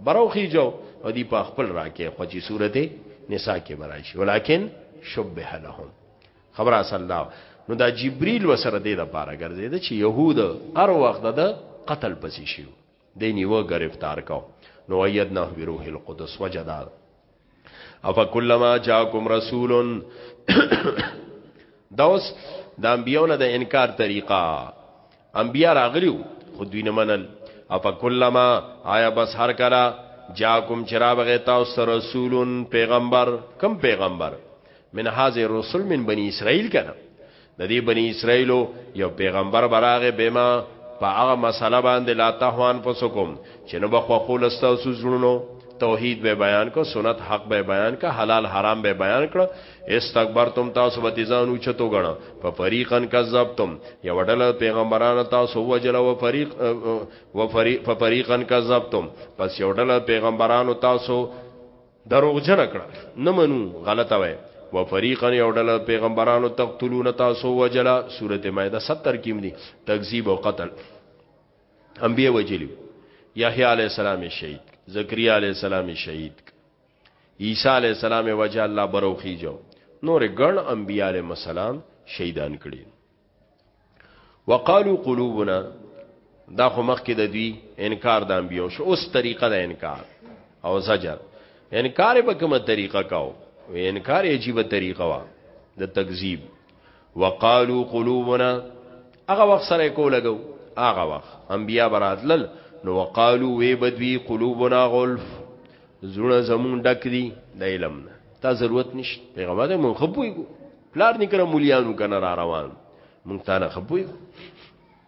بروخی جو او دی په خپل راکه خو چې صورت نساء کې برایشي ولیکن شبه لهم خبره اصل دا نو دا جبريل وسره دې د پاره ګرځیدل چې يهود هر وخت د قتل پسې شي دې نیو گرفتار کو نو ايدنا بروح القدس وجدا اف کلمہ جاءکم رسول دوس د انبیو نه د انکار طریقه انبیا راغلیو خود دوی نه منل اپا کلما آیا بس هر کلا جاکم چرابغه تاسو رسولون پیغمبر کم پیغمبر من هاذه رسول من بنی اسرائیل کنه د دې بنی اسرائیلو یو پیغمبر براغه بما په هغه مسله باندې لا تهوان پسکم چې نو بخو خو لستاسو زړونو توحید به بیان کو سنت حق به بیان کا حلال حرام به بیان کړ استکبرتم تاسو به ځان اوچتو غنه په فریقن کذبتم یو ډله پیغمبرانو تاسو وجل او فریق و فریق په فریقن کذبتم پس یو ډله پیغمبرانو تاسو دروغ جن کړه نه منو غلطه وای و فریقن یو ډله پیغمبرانو تقتلون تاسو وجل سوره مائده 70 کې دي تکذیب او قتل انبیاء وجلی یحیی علی السلام شهید زکریا علی السلام شهید عیسی علی السلام وجه الله بروخی جو نور ګڼ انبیاء علیهم السلام شهیدان کړي وقالو قلوبنا دا خو مخکې د دوی انکار د انبیو شو اوس طریقه د انکار او زجر انکار به کومه طریقه کاو وی انکار عجیب طریقه وا د تکذیب وقالو قلوبنا هغه وخت سره کو لګو هغه وخت انبیا براتل نو وقالو وی بدوی قلوبنا غلف زړه زمون ډک دي د علم نه تا ضرورت نشته پیغمبر مون خپوي کو پلار نکره مليانو کنه را روان مون تا نه خپوي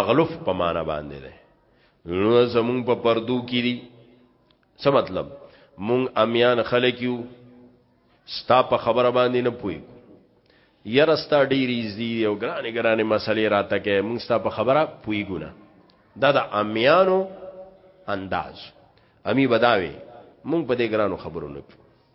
اغلف په معنا باندې ده لونه زمون په پردو کې دي څه مطلب مون امیان خلک یو ستا په خبره باندې نه پوي یرستا ډیر ایزدی او ګرانې ګرانې مسلې راته کې مون ستا په خبره پوي ګونه دا د امیانو انداز امی بداوي مونږ په دې ګرانو خبرو نه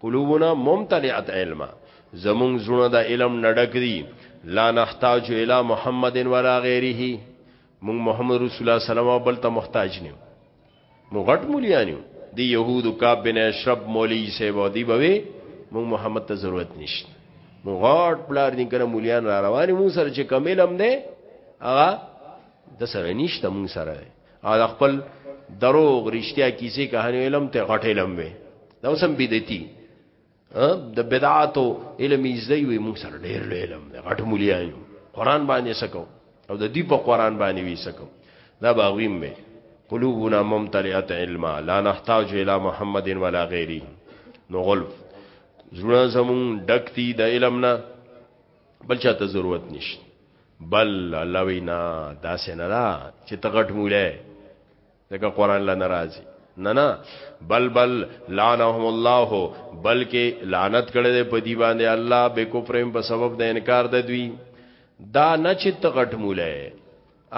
قلوبنا ممتلئت علما زمون زړه د علم نډک دي لا نحتاج الی محمد ولا غیره مون محمد رسول الله صلی الله بل ته محتاج نه مو غټ مولیانیو دی یهود کعب بن اشرب مولی سیب او دی بوي مون محمد ته ضرورت نشته مون غټ پلار دین کنه مولیان را روان مون سره چې کمیل هم ده هغه د سره نشته مون سره او خپل دروغ رښتیا کیسه کہانی علم ته غټ علم وي دا اوسم بدعتي د بدعاتو علم یې زده وي موږ سره ډېر لوی علم دی غټ مولیانو قران باندې سکو او د دې په قران باندې وی سکو دا باغویم به قلوبنا ممتلئه علما لا نحتاج الى محمد ولا غیره نو غلف زړه زمون ډکتی د علم نه بل چاته ضرورت نشته بل الله وینا داسې نه دا چې ته غټ مولا دغه قران لا ناراضي نه نه بل بل لعنهم الله بلکې لعنت کړي دي په دی باندې الله به کفرهم په سبب د انکار د دوی دا نه چې ته غټ مولا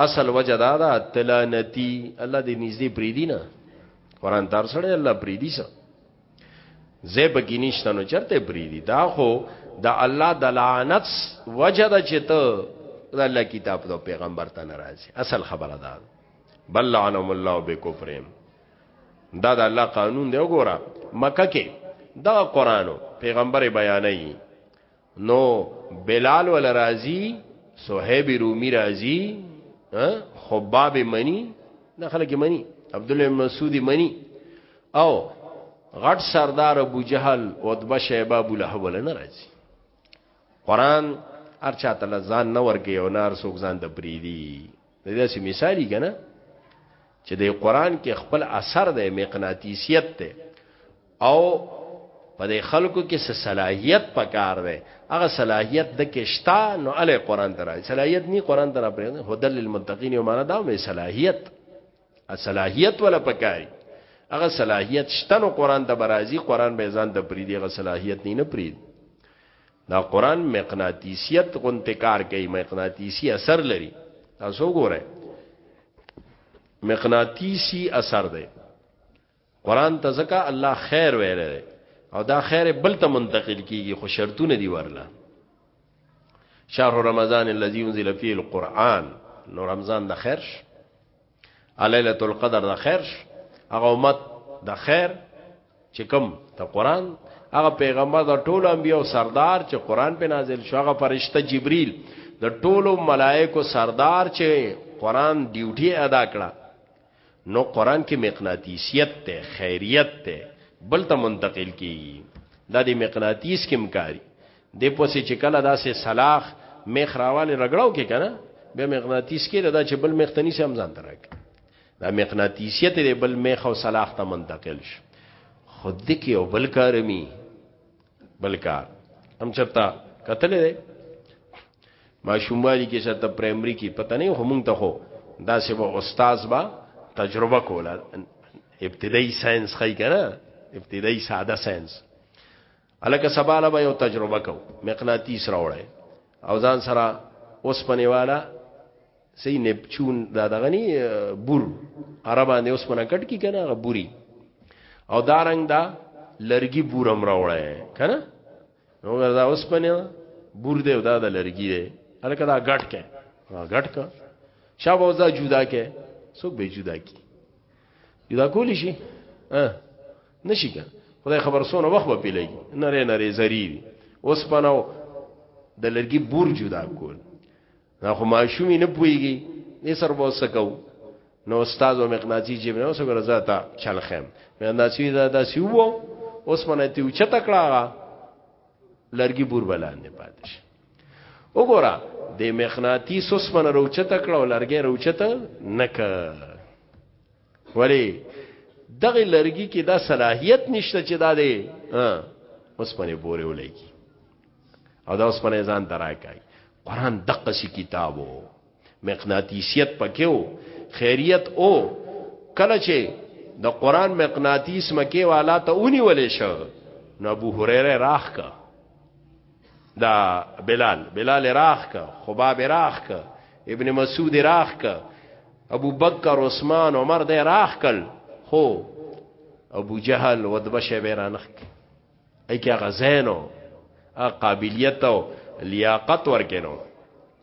اصل وجه دا دا تلانتی الله دې نږدې پریدي نه قران تر سره الله پریدي سره زیب گینیشته نو چرته بریدي دا خو د الله د لعنت وجه ده چې ته د الله کتاب د پیغمبر ته ناراضي اصل خبره ده بل لعنهم الله بکفرهم دا د الله قانون دی وګوره مکه کې دا قرانو پیغمبر بیانې نو بلال ول راضی صہیب رومی راضی خباب منی نه خلک منی عبد الله مسعود منی او غټ سردار ابو جهل او دبا شیبا ابو لهب ول نه راضی قران ارچا تل ځان نه ورګي او نار سوک ځان د بریدي د دې سي مثالی کنه چې د قران کې خپل اثر د مقناطیسیت ته او په دې خلکو کې څه صلاحیت پکار دی هغه صلاحیت د کې شتا نو ال قران درای صلاحیت ني قران درا پر هدل للمتقین یو معنا دا مې صلاحیت صلاحیت ولا پکاري هغه صلاحیت شته نو قران د برازي قران به ځان د پریدي هغه صلاحیت نه نه پریدي دا قران مقناطیسیت غونته کار کوي مقناطیسی اثر لري تاسو ګورئ مقناطیسی اثر دی قران ته ځکه الله خیر ویل دی او دا خیر بل ته منتقل کیږي خو شرطونه دی ورله شهر رمضان الذي انزل فيه القرآن نو رمضان د خیر ليله القدر د خیر هغه امت د خیر چې کوم ته قران هغه پیغمبر د ټولو انبیو سردار چې قران په نازل شو هغه فرشته جبرئیل د ټولو ملائکو سردار چې قران ډیوټي ادا کړه نو قران کې مقناطیسیت ته خیریت ته بل ته منتقل کی دا د مقناطیس کې مکاری د پوسې چې کله داسې صلاح مخ راواله رګړاو کې کنه به مغناطیس کې دا چې بل مختنی سم ځان ترک دا مغناطیسیت دی بل مخ او صلاح ته منتقل شي خود دې کې او بل کارمی بل کار هم چرتا قتل دی ما شوموالي کې چرتا پرایمري کې پته نه هم ته خو دا سه به استاد با تجربه کوله ابتدایي ساينس خای کنه ابتدایي ساده ساينس الکه سباله به یو تجربه کو مقناطیس راوړی او ځان سره اوس پنیواله سی نپچون دا دغه نی بور عربان دی اوس پنه کټ کی کنه غبوري او دا رنگ دا لرګي بورم راوړی کنه نو دا اوس پنه بور دی دا د لرګي دی الکه دا غټ کې غټ کا شابه وزا جدا کې څوک به جدا کی جدا کولی شي ها نشي کنه خدای خبر سونه وخت به پیلې نری نری زری دي اوس پناو د لرګي بور جدا کول دا خو ماشومی نه پويږي دې سر به وسکو نو استاد او مقناطیس جیب نه وسو رضا تا چل خیم مقناطیس دا دا سی وو اوس منه تی اوچ تکړه لرګي بور بلاندې پاتش وګوره د مقناطیس اوس منه روچ تکړه لرګي روچ ته نک ولی دغه لرګي کې دا صلاحیت نشته چې دا دی اوس باندې بورې ولګي او دا اوس باندې ځان دراکای قران دقه سی کتابو مقناطیسیت پکېو خیریت او کله چې د قران مقناطیس مکه والا ته اونی ولې شو نو ابو هريره راخ کا دا بلال بلال راخ کا خباب راخ کا ابن مسعود راخ کا ابو بکر عثمان عمر دې راخ کل خو ابو جهل ودبه شیبه رانخ ای کی هغه زینو هغه قابلیت او لیاقت ورکینو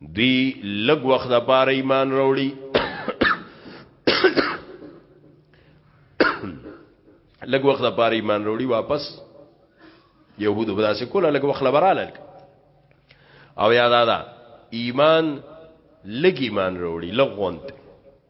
دوی لږ وخت لپاره ایمان راوړي لږ وخت لپاره ایمان راوړي واپس يهودو په داسې کوله لږ وخت لبراله او یاد ده ایمان لګ ایمان وروړي لغونت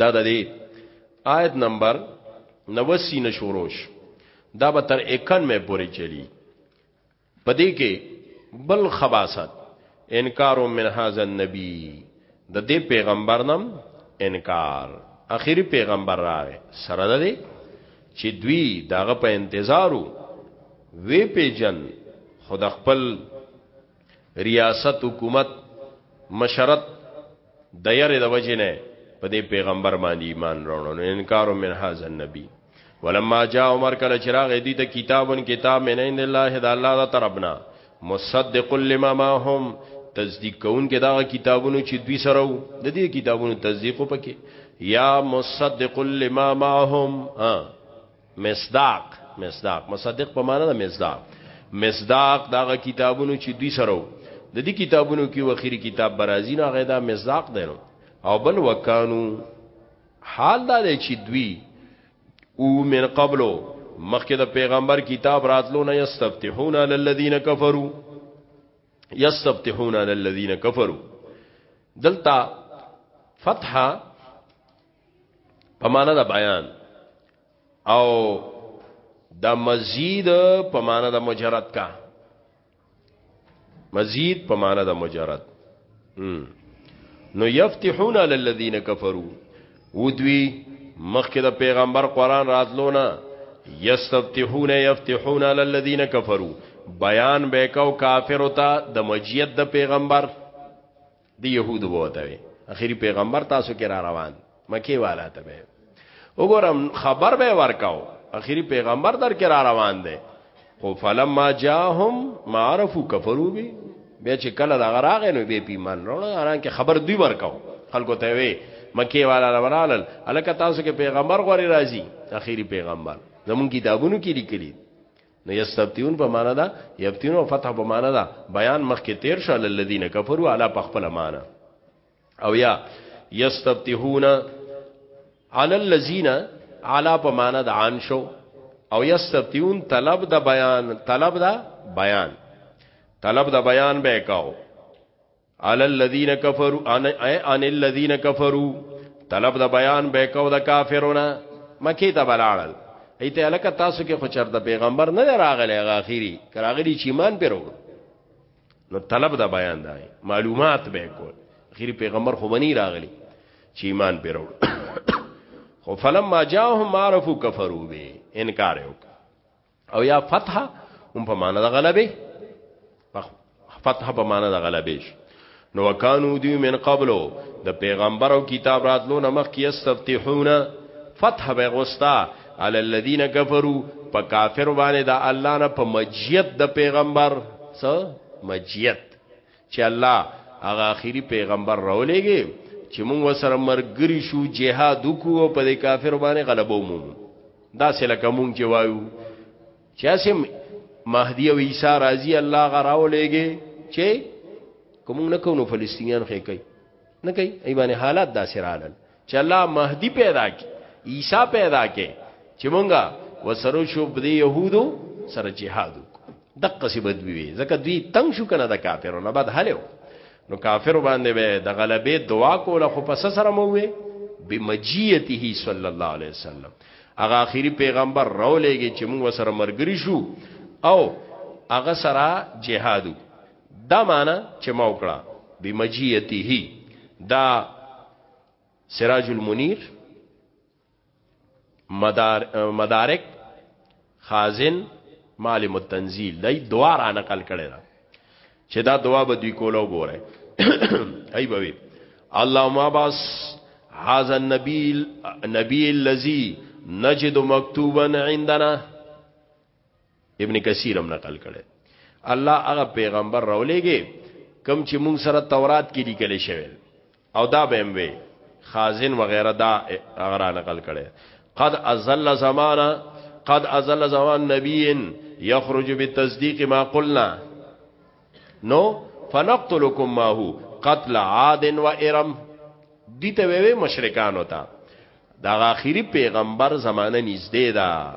دا د دې آیت نمبر 90 نه شوروش دا به تر 51 مې پورې چلی پدې کې بل خباست انکار من هاذا النبی د دې پیغمبر نام انکار اخیری پیغمبر راغی سره ده چې دوی داغه په انتظارو وی پیجن خود خپل ریاست حکومت مشرت د یره د وجنه په دې پیغمبر باندې ایمان راوړو نو انکار من هاذ النبی ولما جاء عمر کله چراغ دې ته کتابن کتاب من عند الله د الله دا طرفنا مصدق لما ما هم تصدیق کون کې دا کتابونو چې دوی سره وو د دې کتابونو تصدیق پکې یا مصدق لما ما هم ها مصداق، مصداق، مصدق په معنی د مصداق، مصداق د هغه کتابونو چې دوی سره وو، د دې کتابونو کې وخیری کتاب برازي نو هغه دا مصداق دی نو او بل وکانو حال دا دی چې دوی او من قبلو مخکې د پیغمبر کتاب راتلو نه یستفتحون علی الذین کفروا یستفتحون علی الذین کفروا دلتا فتحه په معنا د بیان او د مزید په معنا د مجرد کا مزید په معنا د مجرد نو یفتحون علی الذین کفروا ودوی مخکې د پیغمبر قران راتلونه یستفتحون یفتحون علی الذین کفروا بیان بیکاو کافر ہوتا د مجید د پیغمبر دی يهودو بوته وي اخیری پیغمبر تاسو کې را روان مکی والا ته به وګورم خبر به ورکاو اخیری پیغمبر در کې را روان دی خو فلما جاءهم معرفو کفرو به بیا چې کله دا غراغې نو به پیمان وروړ اران کې خبر دی ورکاو خلکو ته وي مکی والا لبرالل الکه تاسو کې پیغمبر غوري راځي اخیری پیغمبر زمون کتابونو کې لیکلي نو یستفتیون په معنا دا یفتیون او فتح په معنا دا بیان مخکې تیر شو الذین کفروا علی پخپل معنا او یا یستفتحون علی الذین علی په معنا د عن شو او یستفتیون طلب د بیان طلب د بیان طلب د بیان به کاو علی الذین کفروا ان ان الذین کفروا طلب د بیان به کو د کافرونه مکی ته بلاړل ایت الک تاسو کې خچر د پیغمبر نه راغلی غاخيري کراغلی چې ایمان پیرو نو طلب د بیان دی معلومات به کو اخیری پیغمبر خو بنی راغلی چې ایمان پیرو خو فلم ما جاءهم عرفوا كفروا به انکار وکړ او یا فتح هم په معنا د غلبه فتح په معنا د غلبه شي نو وکانو دی من قبلو د پیغمبر او کتاب راتلو نه مخکې استفتحون فتح به غوستا علی الذین کفروا په کافر باندې د الله نه په مجیت د پیغمبر څه مجیت چې الله هغه اخیری پیغمبر راولېږي چې موږ وسره مرګري شو جهاد وکړو په دې کافر باندې غلبه ومو دا سله کوم چې وایو چې اسیم مهدی او عیسی راضی الله غراولېږي چې کوم نه کوو فلسطینیان خې کوي نه کوي ایبانه حالات دا سره حالل چې الله مهدی پیدا کی عیسی پیدا کی چې مونږه وسرو شو د يهودو سره جهاد دقه سی بدوی وي ځکه دوی تنگ شو کنه د کافرو نه بد حلو نو کافر باندې به د غلبې دعا کوله خو پس سره مو وي بمجیته صلی الله علیه وسلم هغه اخیری پیغمبر راولېږي چې موږ سره مرګري شو او هغه سره جهادو دا معنی چې ما وکړه بمجیته دا سراج المنیر مدار مدارک خازن معلم التنزیل دای دعا را نقل کړي دا چې دا دعا به دوی کولو ګوره ای بوي اللهم باس هاذا النبی النبی الذی نجد مکتوبا عندنا ابن کثیر هم نقل کړي الله هغه پیغمبر راولېږي کم چې مونږ سره تورات کې لیکل شوی او دا به هم وي خازن وغیرہ دا غرا نقل کړي قد ازل زمانہ قد ازل زمان نبی یخرج بالتصدیق ما قلنا نو فنقتلکم ما هو قتل عاد و ارم دي ته وی مشرکان وتا دا اخیری پیغمبر زمانه نږدې ده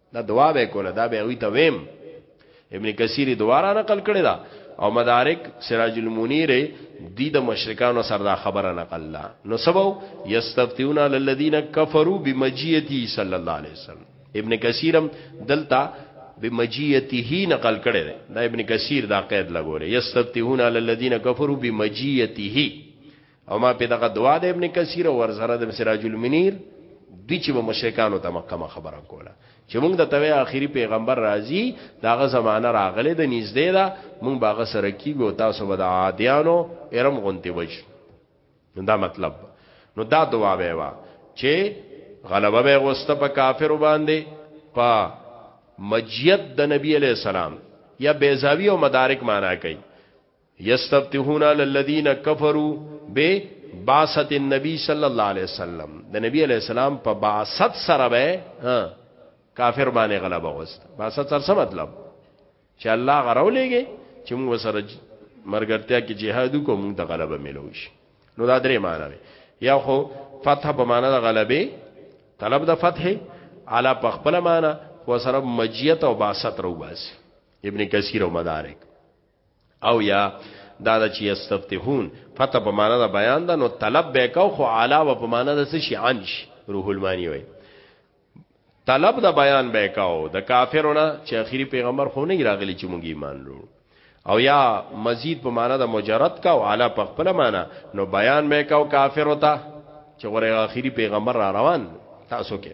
دا دعا به کوله دا به وی ته ویم ابن کثیر دعا را نقل کړی دا او مدارک سراج المنیر دی د مشرکانو سره دا خبره نقل لا نو سبو یستفتیون علی الذین کفروا بمجیتی صلی الله علیه وسلم ابن کثیرم دلتا بمجیته نقل کړی دی دا ابن کثیر دا قید لګولې یستفتیون علی الذین کفروا بمجیته او ما په دغه دعا د ابن کثیر او ورزره د سراج المنیر دوی چې مشرکانو ته مکه خبره کوله چې موږ د توی آخري پیغمبر راځي داغه زمانہ راغله د نږدې دا موږ باغ سره کیږو تاسو به د عادیانو ارم غونتی وج دا مطلب نو دا دعا به وا چې غلبه به غوسته په کافر باندې په مجیت د نبی علی السلام یا بیزاوی او مدارک معنا کوي یستفتحون علی الذین کفروا به بعثت النبی صلی الله علیه وسلم د نبی علیہ السلام په بعثت سره به کافر باندې غلبه وست بعثت سره څه مطلب چې الله غرو لګي چې موږ سره مرګرتیا کې جهاد کو موږ د غلبه ملو شي نو دا درې معنی دی یا خو فتح په معنی د غلبه طلب د فتح علا په خپل معنی خو سره مجیت او باسط رو باس ابن کثیر او مدارک او یا دا د چې یستفتحون فتح په معنا د بیان ده نو طلب به کو خو علاوه په معنا د څه شي عنش روح المانی وي طلب د بیان به کو د کافرونه چې اخیری پیغمبر خو نه راغلی چې مونږ ایمان لرو او یا مزید په معنا د مجرد کا او علا په خپل معنا نو بیان به کو کافر وتا چې غره اخیری پیغمبر را روان تاسو کې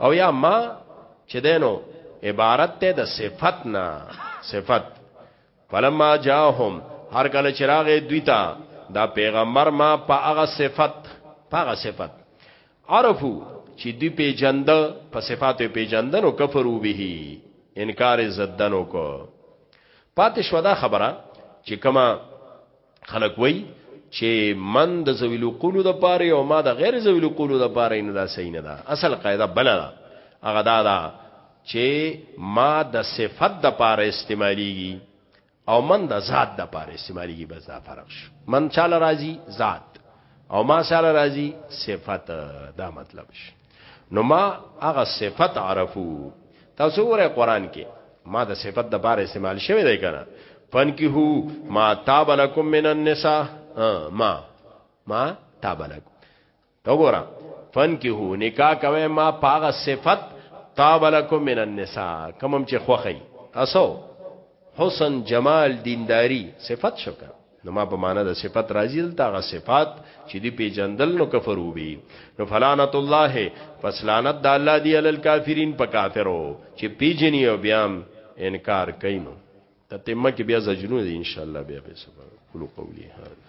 او یا ما چې دینو عبارت ته د صفت نه صفت فلما جاءهم هر کله چې راغې دوی ته دا پیغمبر ما په هغه صفت په هغه صفت عرفو چې دوی پیجند په صفاتو پیجندنو کفرو به انکار زدنو کو پاتې شو دا خبره چې کما خلک وای چې من د ذویل قولو د پاره او ما د غیر ذویل قولو د پاره نه دا صحیح نه ده اصل قاعده بل ده هغه دا ده چې ما د صفت د پاره استعماليږي او من د ذات د پاره استعماليږي بس دا فرق شو من چاله راضي ذات او ما سره راضي صفت دا مطلب شو نو ما هغه صفت عرفو تاسو ګوره قران کې ما د صفت د بار استعمال شوی دی کنه فنکحو ما تاب لكم من النساء ما ما تاب لكم تو ګوره فنکحو نکاح کوي ما پاغه صفت تاب لكم من النساء کوم چې خوخی تاسو حسن جمال دینداری صفت شو کنه نو ما په معنا د صفت راځي دلته غ صفات چې دی پیجندل نو کفر وبي نو فلانت الله پس لعنت د الله دی علی الکافرین په کافرو چې پیجنی او بیا انکار کینو تتمه کې بیا زجرونه دي ان شاء الله بیا به سبا قولو قولی هذا